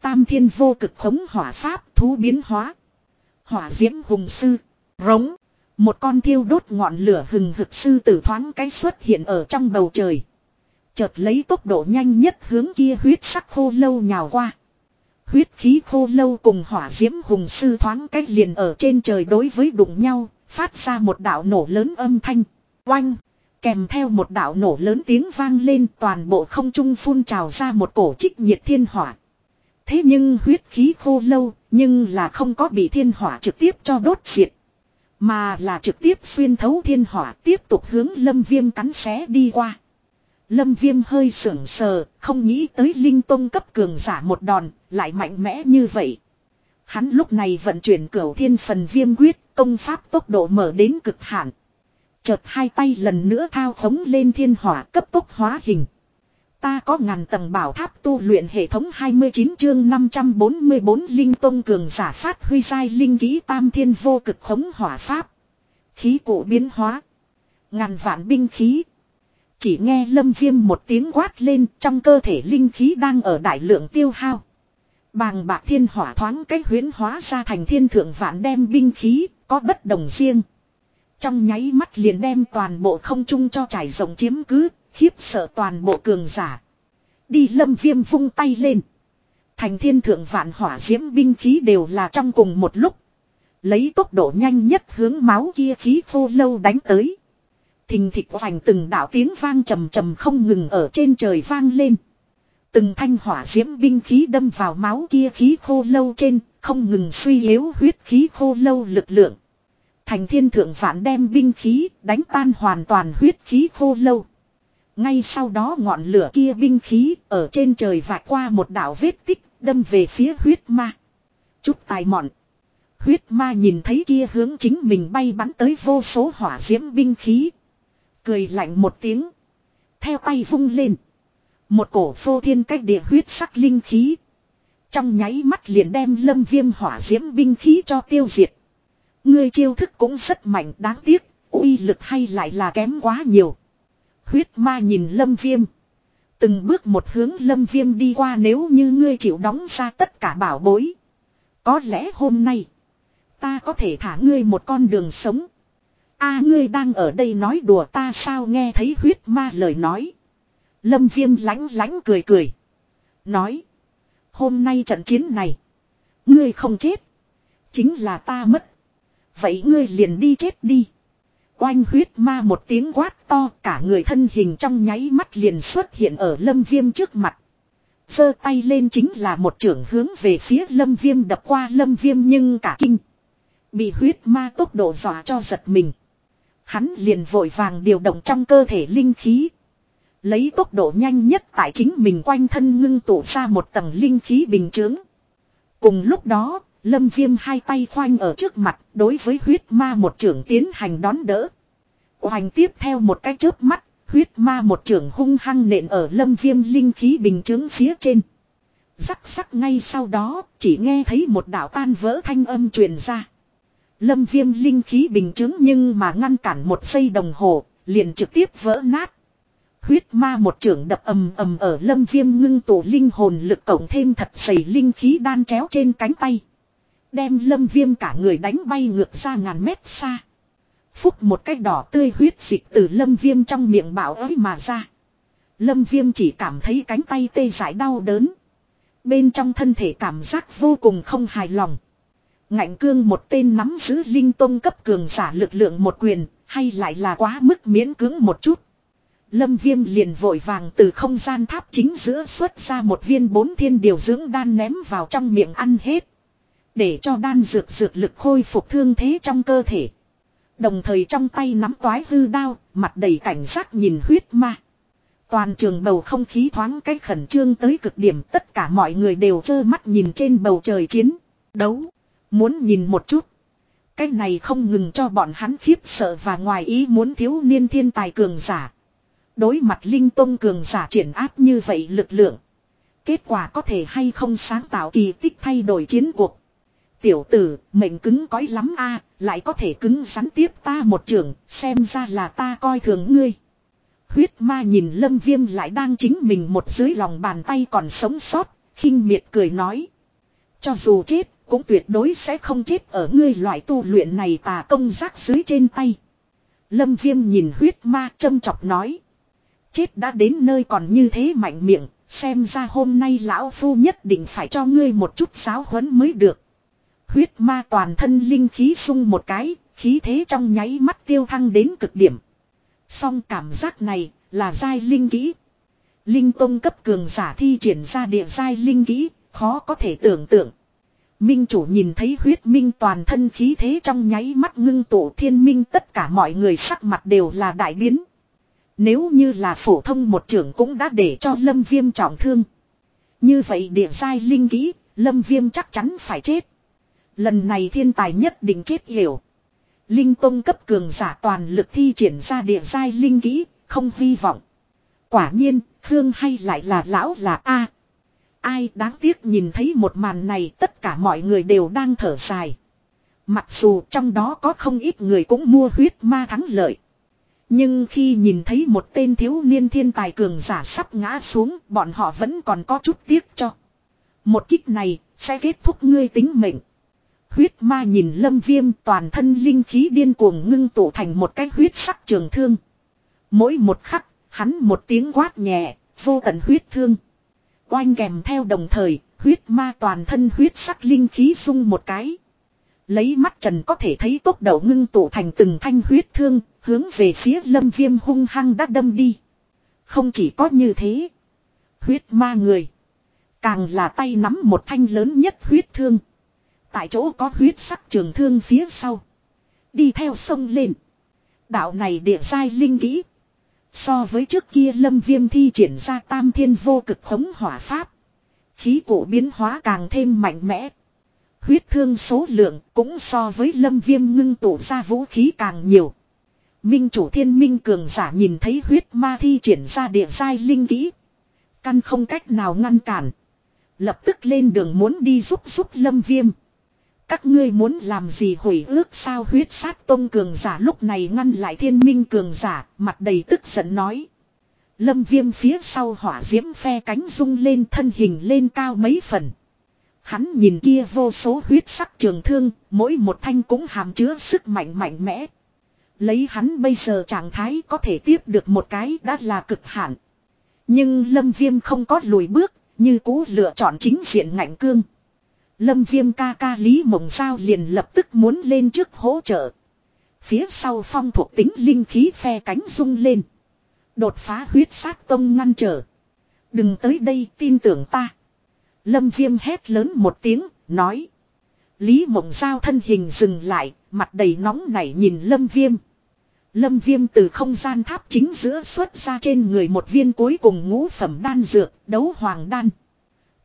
Tam thiên vô cực khống hỏa pháp thú biến hóa. Hỏa diễm hùng sư. Rống. Một con thiêu đốt ngọn lửa hừng hực sư tử thoáng cái xuất hiện ở trong bầu trời. Chợt lấy tốc độ nhanh nhất hướng kia huyết sắc khô lâu nhào qua. Huyết khí khô lâu cùng hỏa diễm hùng sư thoáng cách liền ở trên trời đối với đụng nhau, phát ra một đạo nổ lớn âm thanh. Oanh! Kèm theo một đạo nổ lớn tiếng vang lên toàn bộ không trung phun trào ra một cổ trích nhiệt thiên hỏa. Thế nhưng huyết khí khô lâu, nhưng là không có bị thiên hỏa trực tiếp cho đốt diệt. Mà là trực tiếp xuyên thấu thiên hỏa tiếp tục hướng lâm viêm cắn xé đi qua. Lâm viêm hơi sưởng sờ, không nghĩ tới linh tông cấp cường giả một đòn, lại mạnh mẽ như vậy. Hắn lúc này vận chuyển cửu thiên phần viêm quyết, công pháp tốc độ mở đến cực hạn. Chợt hai tay lần nữa thao khống lên thiên hỏa cấp tốc hóa hình. Ta có ngàn tầng bảo tháp tu luyện hệ thống 29 chương 544 linh tông cường giả phát huy sai linh ký tam thiên vô cực khống hỏa pháp. Khí cổ biến hóa. Ngàn vạn binh khí. Chỉ nghe lâm viêm một tiếng quát lên trong cơ thể linh khí đang ở đại lượng tiêu hao. Bàng bạc thiên hỏa thoáng cách huyến hóa ra thành thiên thượng vạn đem binh khí, có bất đồng riêng. Trong nháy mắt liền đem toàn bộ không trung cho trải rộng chiếm cứ, khiếp sợ toàn bộ cường giả. Đi lâm viêm vung tay lên. Thành thiên thượng vạn hỏa diễm binh khí đều là trong cùng một lúc. Lấy tốc độ nhanh nhất hướng máu kia khí khô lâu đánh tới. Thình thịch vành từng đạo tiếng vang trầm trầm không ngừng ở trên trời vang lên. Từng thanh hỏa diễm binh khí đâm vào máu kia khí khô lâu trên, không ngừng suy yếu huyết khí khô lâu lực lượng. Thành thiên thượng phản đem binh khí đánh tan hoàn toàn huyết khí khô lâu. Ngay sau đó ngọn lửa kia binh khí ở trên trời vạch qua một đảo vết tích đâm về phía huyết ma. Chút tài mọn. Huyết ma nhìn thấy kia hướng chính mình bay bắn tới vô số hỏa diễm binh khí. Cười lạnh một tiếng. Theo tay vung lên. Một cổ phô thiên cách địa huyết sắc linh khí. Trong nháy mắt liền đem lâm viêm hỏa diễm binh khí cho tiêu diệt. người chiêu thức cũng rất mạnh đáng tiếc, uy lực hay lại là kém quá nhiều. Huyết ma nhìn lâm viêm. Từng bước một hướng lâm viêm đi qua nếu như ngươi chịu đóng ra tất cả bảo bối. Có lẽ hôm nay, ta có thể thả ngươi một con đường sống. a ngươi đang ở đây nói đùa ta sao nghe thấy huyết ma lời nói. Lâm viêm lánh lánh cười cười. Nói. Hôm nay trận chiến này. Ngươi không chết. Chính là ta mất. Vậy ngươi liền đi chết đi. Oanh huyết ma một tiếng quát to cả người thân hình trong nháy mắt liền xuất hiện ở lâm viêm trước mặt. giơ tay lên chính là một trưởng hướng về phía lâm viêm đập qua lâm viêm nhưng cả kinh. Bị huyết ma tốc độ dọa cho giật mình. Hắn liền vội vàng điều động trong cơ thể linh khí. Lấy tốc độ nhanh nhất tại chính mình quanh thân ngưng tụ ra một tầng linh khí bình chướng. Cùng lúc đó, lâm viêm hai tay khoanh ở trước mặt đối với huyết ma một trưởng tiến hành đón đỡ. Hoành tiếp theo một cái chớp mắt, huyết ma một trưởng hung hăng nện ở lâm viêm linh khí bình chứng phía trên. Rắc rắc ngay sau đó, chỉ nghe thấy một đạo tan vỡ thanh âm truyền ra. Lâm viêm linh khí bình chứng nhưng mà ngăn cản một giây đồng hồ, liền trực tiếp vỡ nát. Huyết ma một trưởng đập ầm ầm ở lâm viêm ngưng tổ linh hồn lực cộng thêm thật dày linh khí đan chéo trên cánh tay. Đem lâm viêm cả người đánh bay ngược ra ngàn mét xa. Phúc một cách đỏ tươi huyết dịch từ lâm viêm trong miệng bảo ấy mà ra. Lâm viêm chỉ cảm thấy cánh tay tê giải đau đớn. Bên trong thân thể cảm giác vô cùng không hài lòng. Ngạnh cương một tên nắm giữ linh tôn cấp cường giả lực lượng một quyền, hay lại là quá mức miễn cứng một chút. Lâm viêm liền vội vàng từ không gian tháp chính giữa xuất ra một viên bốn thiên điều dưỡng đan ném vào trong miệng ăn hết. Để cho đan dược dược lực khôi phục thương thế trong cơ thể. Đồng thời trong tay nắm toái hư đao, mặt đầy cảnh giác nhìn huyết ma. Toàn trường bầu không khí thoáng cách khẩn trương tới cực điểm tất cả mọi người đều trơ mắt nhìn trên bầu trời chiến. Đấu. Muốn nhìn một chút. Cái này không ngừng cho bọn hắn khiếp sợ và ngoài ý muốn thiếu niên thiên tài cường giả. Đối mặt linh tông cường giả triển áp như vậy lực lượng. Kết quả có thể hay không sáng tạo kỳ tích thay đổi chiến cuộc. Tiểu tử, mệnh cứng cõi lắm a lại có thể cứng rắn tiếp ta một trường, xem ra là ta coi thường ngươi. Huyết ma nhìn lâm viêm lại đang chính mình một dưới lòng bàn tay còn sống sót, khinh miệt cười nói. Cho dù chết, cũng tuyệt đối sẽ không chết ở ngươi loại tu luyện này tà công giác dưới trên tay. Lâm viêm nhìn huyết ma châm chọc nói. Chết đã đến nơi còn như thế mạnh miệng, xem ra hôm nay lão phu nhất định phải cho ngươi một chút giáo huấn mới được. Huyết ma toàn thân linh khí sung một cái, khí thế trong nháy mắt tiêu thăng đến cực điểm. Song cảm giác này là giai linh kỹ. Linh tông cấp cường giả thi triển ra địa giai linh kỹ, khó có thể tưởng tượng. Minh chủ nhìn thấy huyết minh toàn thân khí thế trong nháy mắt ngưng tụ thiên minh tất cả mọi người sắc mặt đều là đại biến. Nếu như là phổ thông một trưởng cũng đã để cho lâm viêm trọng thương. Như vậy địa giai linh kỹ, lâm viêm chắc chắn phải chết. Lần này thiên tài nhất định chết hiểu. Linh tông cấp cường giả toàn lực thi triển ra địa giai linh kỹ, không hy vọng. Quả nhiên, Khương hay lại là lão là A. ai đáng tiếc nhìn thấy một màn này tất cả mọi người đều đang thở dài. Mặc dù trong đó có không ít người cũng mua huyết ma thắng lợi. Nhưng khi nhìn thấy một tên thiếu niên thiên tài cường giả sắp ngã xuống, bọn họ vẫn còn có chút tiếc cho. Một kích này, sẽ kết thúc ngươi tính mệnh. Huyết ma nhìn lâm viêm toàn thân linh khí điên cuồng ngưng tụ thành một cái huyết sắc trường thương. Mỗi một khắc, hắn một tiếng quát nhẹ, vô tận huyết thương. Oanh kèm theo đồng thời, huyết ma toàn thân huyết sắc linh khí sung một cái. Lấy mắt trần có thể thấy tốc độ ngưng tụ thành từng thanh huyết thương, hướng về phía lâm viêm hung hăng đã đâm đi. Không chỉ có như thế. Huyết ma người. Càng là tay nắm một thanh lớn nhất huyết thương. Tại chỗ có huyết sắc trường thương phía sau. Đi theo sông lên. Đạo này địa sai linh kỹ. So với trước kia lâm viêm thi triển ra tam thiên vô cực khống hỏa pháp. Khí cổ biến hóa càng thêm mạnh mẽ. Huyết thương số lượng cũng so với lâm viêm ngưng tụ ra vũ khí càng nhiều. Minh chủ thiên minh cường giả nhìn thấy huyết ma thi triển ra địa sai linh kỹ. Căn không cách nào ngăn cản. Lập tức lên đường muốn đi giúp giúp lâm viêm. Các ngươi muốn làm gì hủy ước sao huyết sát tông cường giả lúc này ngăn lại thiên minh cường giả, mặt đầy tức giận nói. Lâm viêm phía sau hỏa diễm phe cánh rung lên thân hình lên cao mấy phần. Hắn nhìn kia vô số huyết sắc trường thương, mỗi một thanh cũng hàm chứa sức mạnh mạnh mẽ. Lấy hắn bây giờ trạng thái có thể tiếp được một cái đã là cực hạn. Nhưng lâm viêm không có lùi bước, như cũ lựa chọn chính diện ngạnh cương. Lâm viêm ca ca Lý Mộng Giao liền lập tức muốn lên trước hỗ trợ. Phía sau phong thuộc tính linh khí phe cánh rung lên. Đột phá huyết sát tông ngăn trở. Đừng tới đây tin tưởng ta. Lâm viêm hét lớn một tiếng, nói. Lý Mộng Giao thân hình dừng lại, mặt đầy nóng nảy nhìn Lâm viêm. Lâm viêm từ không gian tháp chính giữa xuất ra trên người một viên cuối cùng ngũ phẩm đan dược, đấu hoàng đan.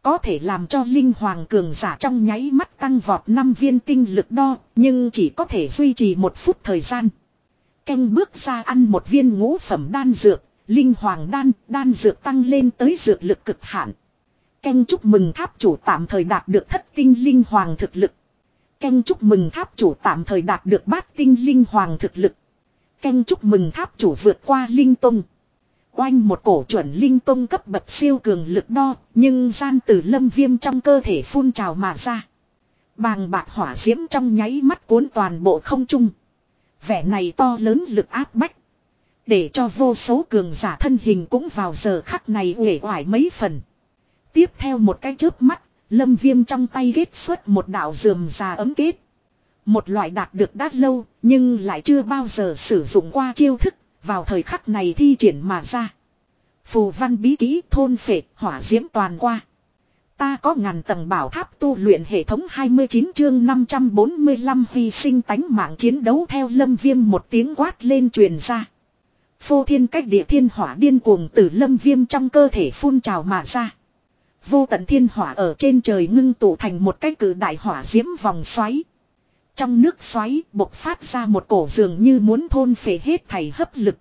Có thể làm cho linh hoàng cường giả trong nháy mắt tăng vọt 5 viên tinh lực đo, nhưng chỉ có thể duy trì một phút thời gian. Canh bước ra ăn một viên ngũ phẩm đan dược, linh hoàng đan, đan dược tăng lên tới dược lực cực hạn. Canh chúc mừng tháp chủ tạm thời đạt được thất tinh linh hoàng thực lực. Canh chúc mừng tháp chủ tạm thời đạt được bát tinh linh hoàng thực lực. Canh chúc mừng tháp chủ vượt qua linh tông. Oanh một cổ chuẩn linh tông cấp bậc siêu cường lực đo, nhưng gian từ lâm viêm trong cơ thể phun trào mà ra. Bàng bạc hỏa diễm trong nháy mắt cuốn toàn bộ không trung. Vẻ này to lớn lực áp bách. Để cho vô số cường giả thân hình cũng vào giờ khắc này uể oải mấy phần. Tiếp theo một cái chớp mắt, lâm viêm trong tay ghét xuất một đạo dườm già ấm kết. Một loại đạt được đã lâu, nhưng lại chưa bao giờ sử dụng qua chiêu thức, vào thời khắc này thi triển mà ra. Phù văn bí kỹ thôn phệ, hỏa diễm toàn qua. Ta có ngàn tầng bảo tháp tu luyện hệ thống 29 chương 545 hy sinh tánh mạng chiến đấu theo lâm viêm một tiếng quát lên truyền ra. Phô thiên cách địa thiên hỏa điên cuồng từ lâm viêm trong cơ thể phun trào mà ra. Vô tận thiên hỏa ở trên trời ngưng tụ thành một cái cử đại hỏa diễm vòng xoáy. Trong nước xoáy bộc phát ra một cổ dường như muốn thôn phệ hết thảy hấp lực.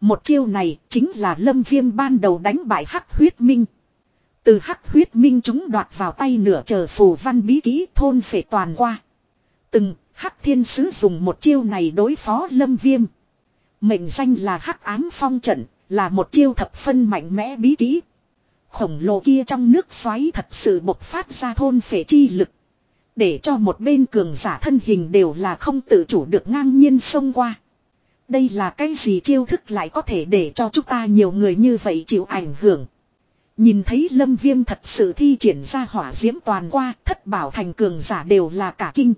Một chiêu này chính là lâm viêm ban đầu đánh bại hắc huyết minh. Từ hắc huyết minh chúng đoạt vào tay nửa chờ phù văn bí ký thôn phệ toàn qua. Từng hắc thiên sứ dùng một chiêu này đối phó lâm viêm. Mệnh danh là hắc ám phong trận, là một chiêu thập phân mạnh mẽ bí kỹ. Khổng lồ kia trong nước xoáy thật sự bộc phát ra thôn phệ chi lực. Để cho một bên cường giả thân hình đều là không tự chủ được ngang nhiên xông qua. Đây là cái gì chiêu thức lại có thể để cho chúng ta nhiều người như vậy chịu ảnh hưởng. Nhìn thấy lâm viêm thật sự thi triển ra hỏa diễm toàn qua thất bảo thành cường giả đều là cả kinh.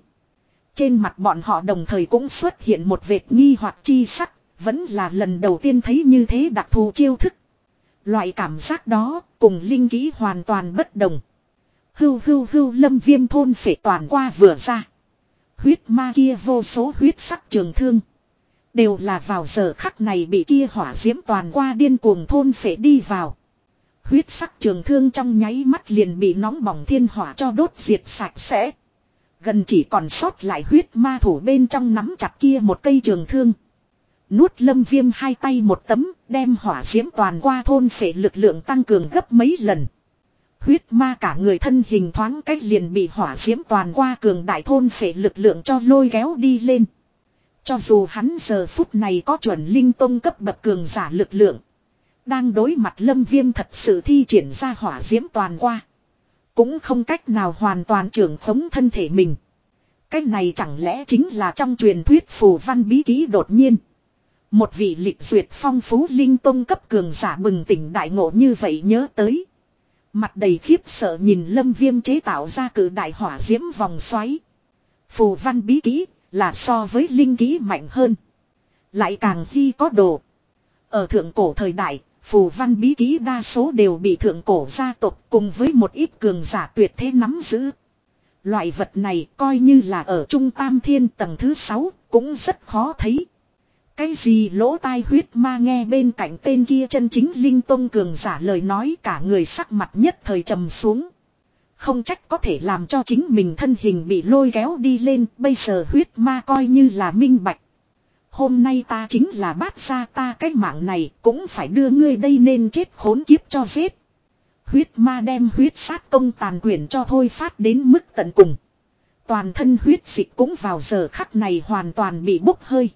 Trên mặt bọn họ đồng thời cũng xuất hiện một vệt nghi hoặc chi sắc, vẫn là lần đầu tiên thấy như thế đặc thù chiêu thức. Loại cảm giác đó cùng linh kỹ hoàn toàn bất đồng. Hưu hưu hưu lâm viêm thôn phệ toàn qua vừa ra. Huyết ma kia vô số huyết sắc trường thương. Đều là vào giờ khắc này bị kia hỏa diễm toàn qua điên cuồng thôn phệ đi vào. Huyết sắc trường thương trong nháy mắt liền bị nóng bỏng thiên hỏa cho đốt diệt sạch sẽ. Gần chỉ còn sót lại huyết ma thủ bên trong nắm chặt kia một cây trường thương. Nuốt lâm viêm hai tay một tấm, đem hỏa diễm toàn qua thôn phệ lực lượng tăng cường gấp mấy lần. Huyết ma cả người thân hình thoáng cách liền bị hỏa diễm toàn qua cường đại thôn phệ lực lượng cho lôi kéo đi lên. Cho dù hắn giờ phút này có chuẩn linh tông cấp bậc cường giả lực lượng. Đang đối mặt lâm viêm thật sự thi triển ra hỏa diễm toàn qua. Cũng không cách nào hoàn toàn trưởng khống thân thể mình. Cách này chẳng lẽ chính là trong truyền thuyết phù văn bí ký đột nhiên. Một vị lịch duyệt phong phú linh tông cấp cường giả bừng tỉnh đại ngộ như vậy nhớ tới. Mặt đầy khiếp sợ nhìn lâm viêm chế tạo ra cử đại hỏa diễm vòng xoáy. Phù văn bí kỹ là so với linh kỹ mạnh hơn. Lại càng khi có đồ. Ở thượng cổ thời đại, phù văn bí kỹ đa số đều bị thượng cổ gia tộc cùng với một ít cường giả tuyệt thế nắm giữ. Loại vật này coi như là ở trung tam thiên tầng thứ 6 cũng rất khó thấy. Cái gì lỗ tai huyết ma nghe bên cạnh tên kia chân chính linh tông cường giả lời nói cả người sắc mặt nhất thời trầm xuống. Không trách có thể làm cho chính mình thân hình bị lôi kéo đi lên, bây giờ huyết ma coi như là minh bạch. Hôm nay ta chính là bát ra ta cái mạng này cũng phải đưa ngươi đây nên chết khốn kiếp cho giết. Huyết ma đem huyết sát công tàn quyền cho thôi phát đến mức tận cùng. Toàn thân huyết dịch cũng vào giờ khắc này hoàn toàn bị bốc hơi.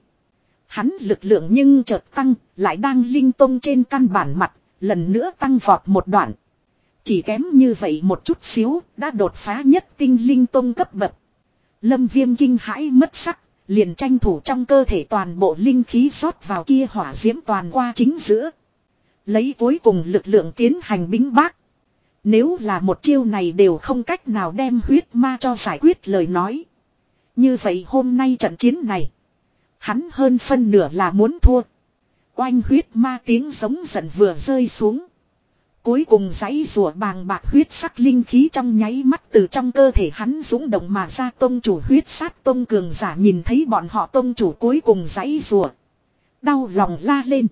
Hắn lực lượng nhưng chợt tăng, lại đang linh tông trên căn bản mặt, lần nữa tăng vọt một đoạn. Chỉ kém như vậy một chút xíu, đã đột phá nhất tinh linh tông cấp bậc. Lâm viêm kinh hãi mất sắc, liền tranh thủ trong cơ thể toàn bộ linh khí rót vào kia hỏa diễm toàn qua chính giữa. Lấy cuối cùng lực lượng tiến hành bính bác. Nếu là một chiêu này đều không cách nào đem huyết ma cho giải quyết lời nói. Như vậy hôm nay trận chiến này. Hắn hơn phân nửa là muốn thua. Oanh huyết ma tiếng giống giận vừa rơi xuống. Cuối cùng giấy rùa bàng bạc huyết sắc linh khí trong nháy mắt từ trong cơ thể hắn dũng động mà ra tông chủ huyết sát tông cường giả nhìn thấy bọn họ tông chủ cuối cùng giấy rùa. Đau lòng la lên.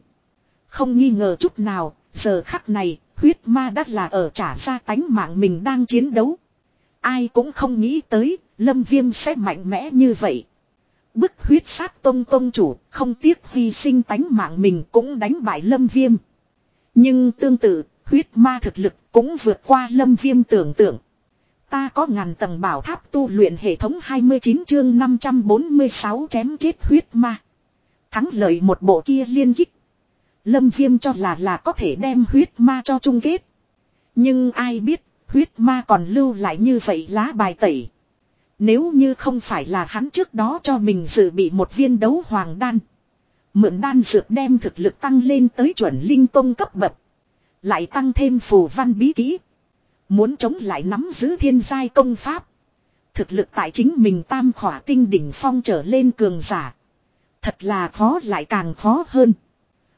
Không nghi ngờ chút nào, giờ khắc này, huyết ma đắt là ở trả ra tánh mạng mình đang chiến đấu. Ai cũng không nghĩ tới, lâm viêm sẽ mạnh mẽ như vậy. Bức huyết sát tông tông chủ, không tiếc hy sinh tánh mạng mình cũng đánh bại lâm viêm. Nhưng tương tự, huyết ma thực lực cũng vượt qua lâm viêm tưởng tượng. Ta có ngàn tầng bảo tháp tu luyện hệ thống 29 chương 546 chém chết huyết ma. Thắng lợi một bộ kia liên kích. Lâm viêm cho là là có thể đem huyết ma cho chung kết. Nhưng ai biết, huyết ma còn lưu lại như vậy lá bài tẩy. Nếu như không phải là hắn trước đó cho mình dự bị một viên đấu hoàng đan. Mượn đan dược đem thực lực tăng lên tới chuẩn linh tông cấp bậc. Lại tăng thêm phù văn bí kỹ. Muốn chống lại nắm giữ thiên giai công pháp. Thực lực tại chính mình tam khỏa tinh đỉnh phong trở lên cường giả. Thật là khó lại càng khó hơn.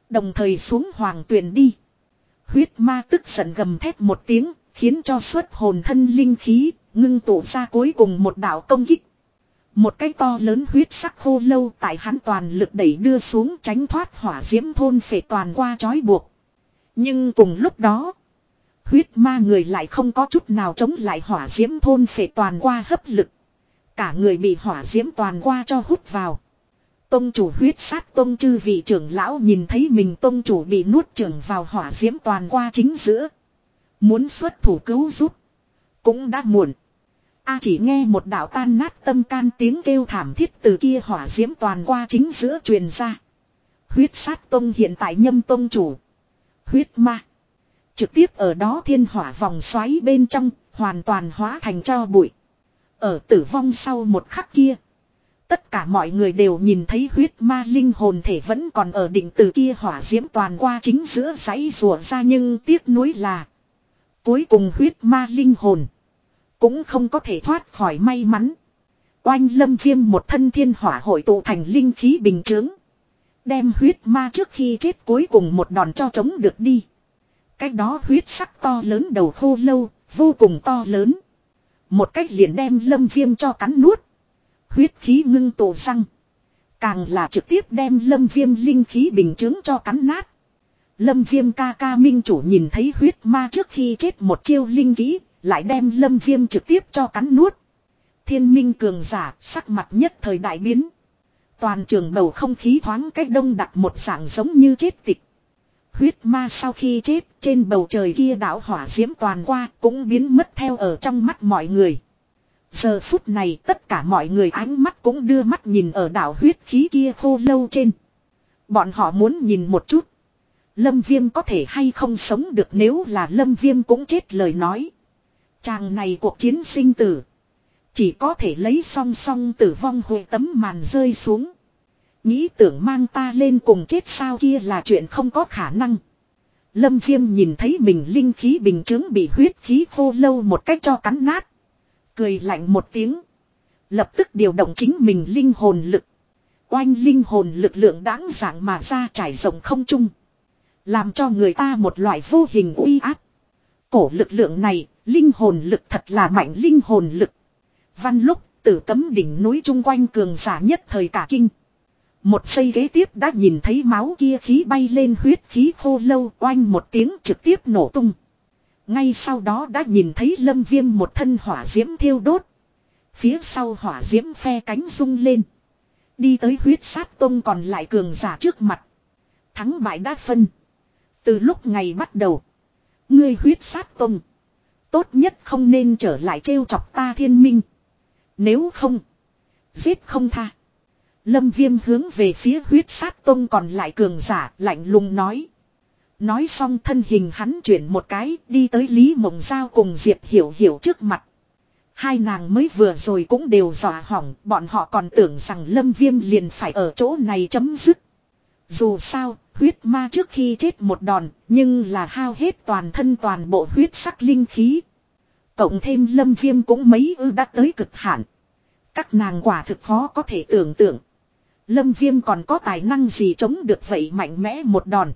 Đồng thời xuống hoàng tuyển đi. Huyết ma tức giận gầm thét một tiếng, khiến cho xuất hồn thân linh khí, ngưng tụ ra cuối cùng một đạo công kích. Một cái to lớn huyết sắc khô lâu tại hắn toàn lực đẩy đưa xuống tránh thoát hỏa diễm thôn phệ toàn qua trói buộc. Nhưng cùng lúc đó, huyết ma người lại không có chút nào chống lại hỏa diễm thôn phệ toàn qua hấp lực. Cả người bị hỏa diễm toàn qua cho hút vào. Tông chủ huyết sát tông chư vị trưởng lão nhìn thấy mình tông chủ bị nuốt trưởng vào hỏa diễm toàn qua chính giữa. Muốn xuất thủ cứu giúp. Cũng đã muộn. A chỉ nghe một đạo tan nát tâm can tiếng kêu thảm thiết từ kia hỏa diễm toàn qua chính giữa truyền ra. Huyết sát tông hiện tại nhâm tông chủ. Huyết ma. Trực tiếp ở đó thiên hỏa vòng xoáy bên trong, hoàn toàn hóa thành cho bụi. Ở tử vong sau một khắc kia. Tất cả mọi người đều nhìn thấy huyết ma linh hồn thể vẫn còn ở đỉnh từ kia hỏa diễm toàn qua chính giữa giấy rùa ra nhưng tiếc nuối là. Cuối cùng huyết ma linh hồn. Cũng không có thể thoát khỏi may mắn. Oanh lâm viêm một thân thiên hỏa hội tụ thành linh khí bình chướng. Đem huyết ma trước khi chết cuối cùng một đòn cho chống được đi. Cách đó huyết sắc to lớn đầu khô lâu, vô cùng to lớn. Một cách liền đem lâm viêm cho cắn nuốt. Huyết khí ngưng tụ răng. Càng là trực tiếp đem lâm viêm linh khí bình chứng cho cắn nát. Lâm viêm ca ca minh chủ nhìn thấy huyết ma trước khi chết một chiêu linh khí, lại đem lâm viêm trực tiếp cho cắn nuốt. Thiên minh cường giả, sắc mặt nhất thời đại biến. Toàn trường bầu không khí thoáng cách đông đặt một dạng giống như chết tịch. Huyết ma sau khi chết, trên bầu trời kia đảo hỏa diễm toàn qua cũng biến mất theo ở trong mắt mọi người. Giờ phút này tất cả mọi người ánh mắt cũng đưa mắt nhìn ở đảo huyết khí kia khô lâu trên. Bọn họ muốn nhìn một chút. Lâm viêm có thể hay không sống được nếu là lâm viêm cũng chết lời nói. Chàng này cuộc chiến sinh tử. Chỉ có thể lấy song song tử vong hội tấm màn rơi xuống. Nghĩ tưởng mang ta lên cùng chết sao kia là chuyện không có khả năng. Lâm viêm nhìn thấy mình linh khí bình chứng bị huyết khí khô lâu một cách cho cắn nát. Cười lạnh một tiếng. Lập tức điều động chính mình linh hồn lực. Oanh linh hồn lực lượng đáng dạng mà ra trải rộng không trung. Làm cho người ta một loại vô hình uy áp. Cổ lực lượng này, linh hồn lực thật là mạnh linh hồn lực. Văn lúc, tử cấm đỉnh núi chung quanh cường giả nhất thời cả kinh. Một giây ghế tiếp đã nhìn thấy máu kia khí bay lên huyết khí khô lâu oanh một tiếng trực tiếp nổ tung. Ngay sau đó đã nhìn thấy lâm viêm một thân hỏa diễm thiêu đốt. Phía sau hỏa diễm phe cánh rung lên. Đi tới huyết sát tông còn lại cường giả trước mặt. Thắng bại đã phân. Từ lúc ngày bắt đầu. Ngươi huyết sát tông. Tốt nhất không nên trở lại trêu chọc ta thiên minh. Nếu không. Giết không tha. Lâm viêm hướng về phía huyết sát tông còn lại cường giả lạnh lùng nói. Nói xong thân hình hắn chuyển một cái đi tới Lý Mộng Giao cùng Diệp Hiểu Hiểu trước mặt. Hai nàng mới vừa rồi cũng đều dò hỏng, bọn họ còn tưởng rằng Lâm Viêm liền phải ở chỗ này chấm dứt. Dù sao, huyết ma trước khi chết một đòn, nhưng là hao hết toàn thân toàn bộ huyết sắc linh khí. Cộng thêm Lâm Viêm cũng mấy ư đã tới cực hạn. Các nàng quả thực khó có thể tưởng tượng. Lâm Viêm còn có tài năng gì chống được vậy mạnh mẽ một đòn.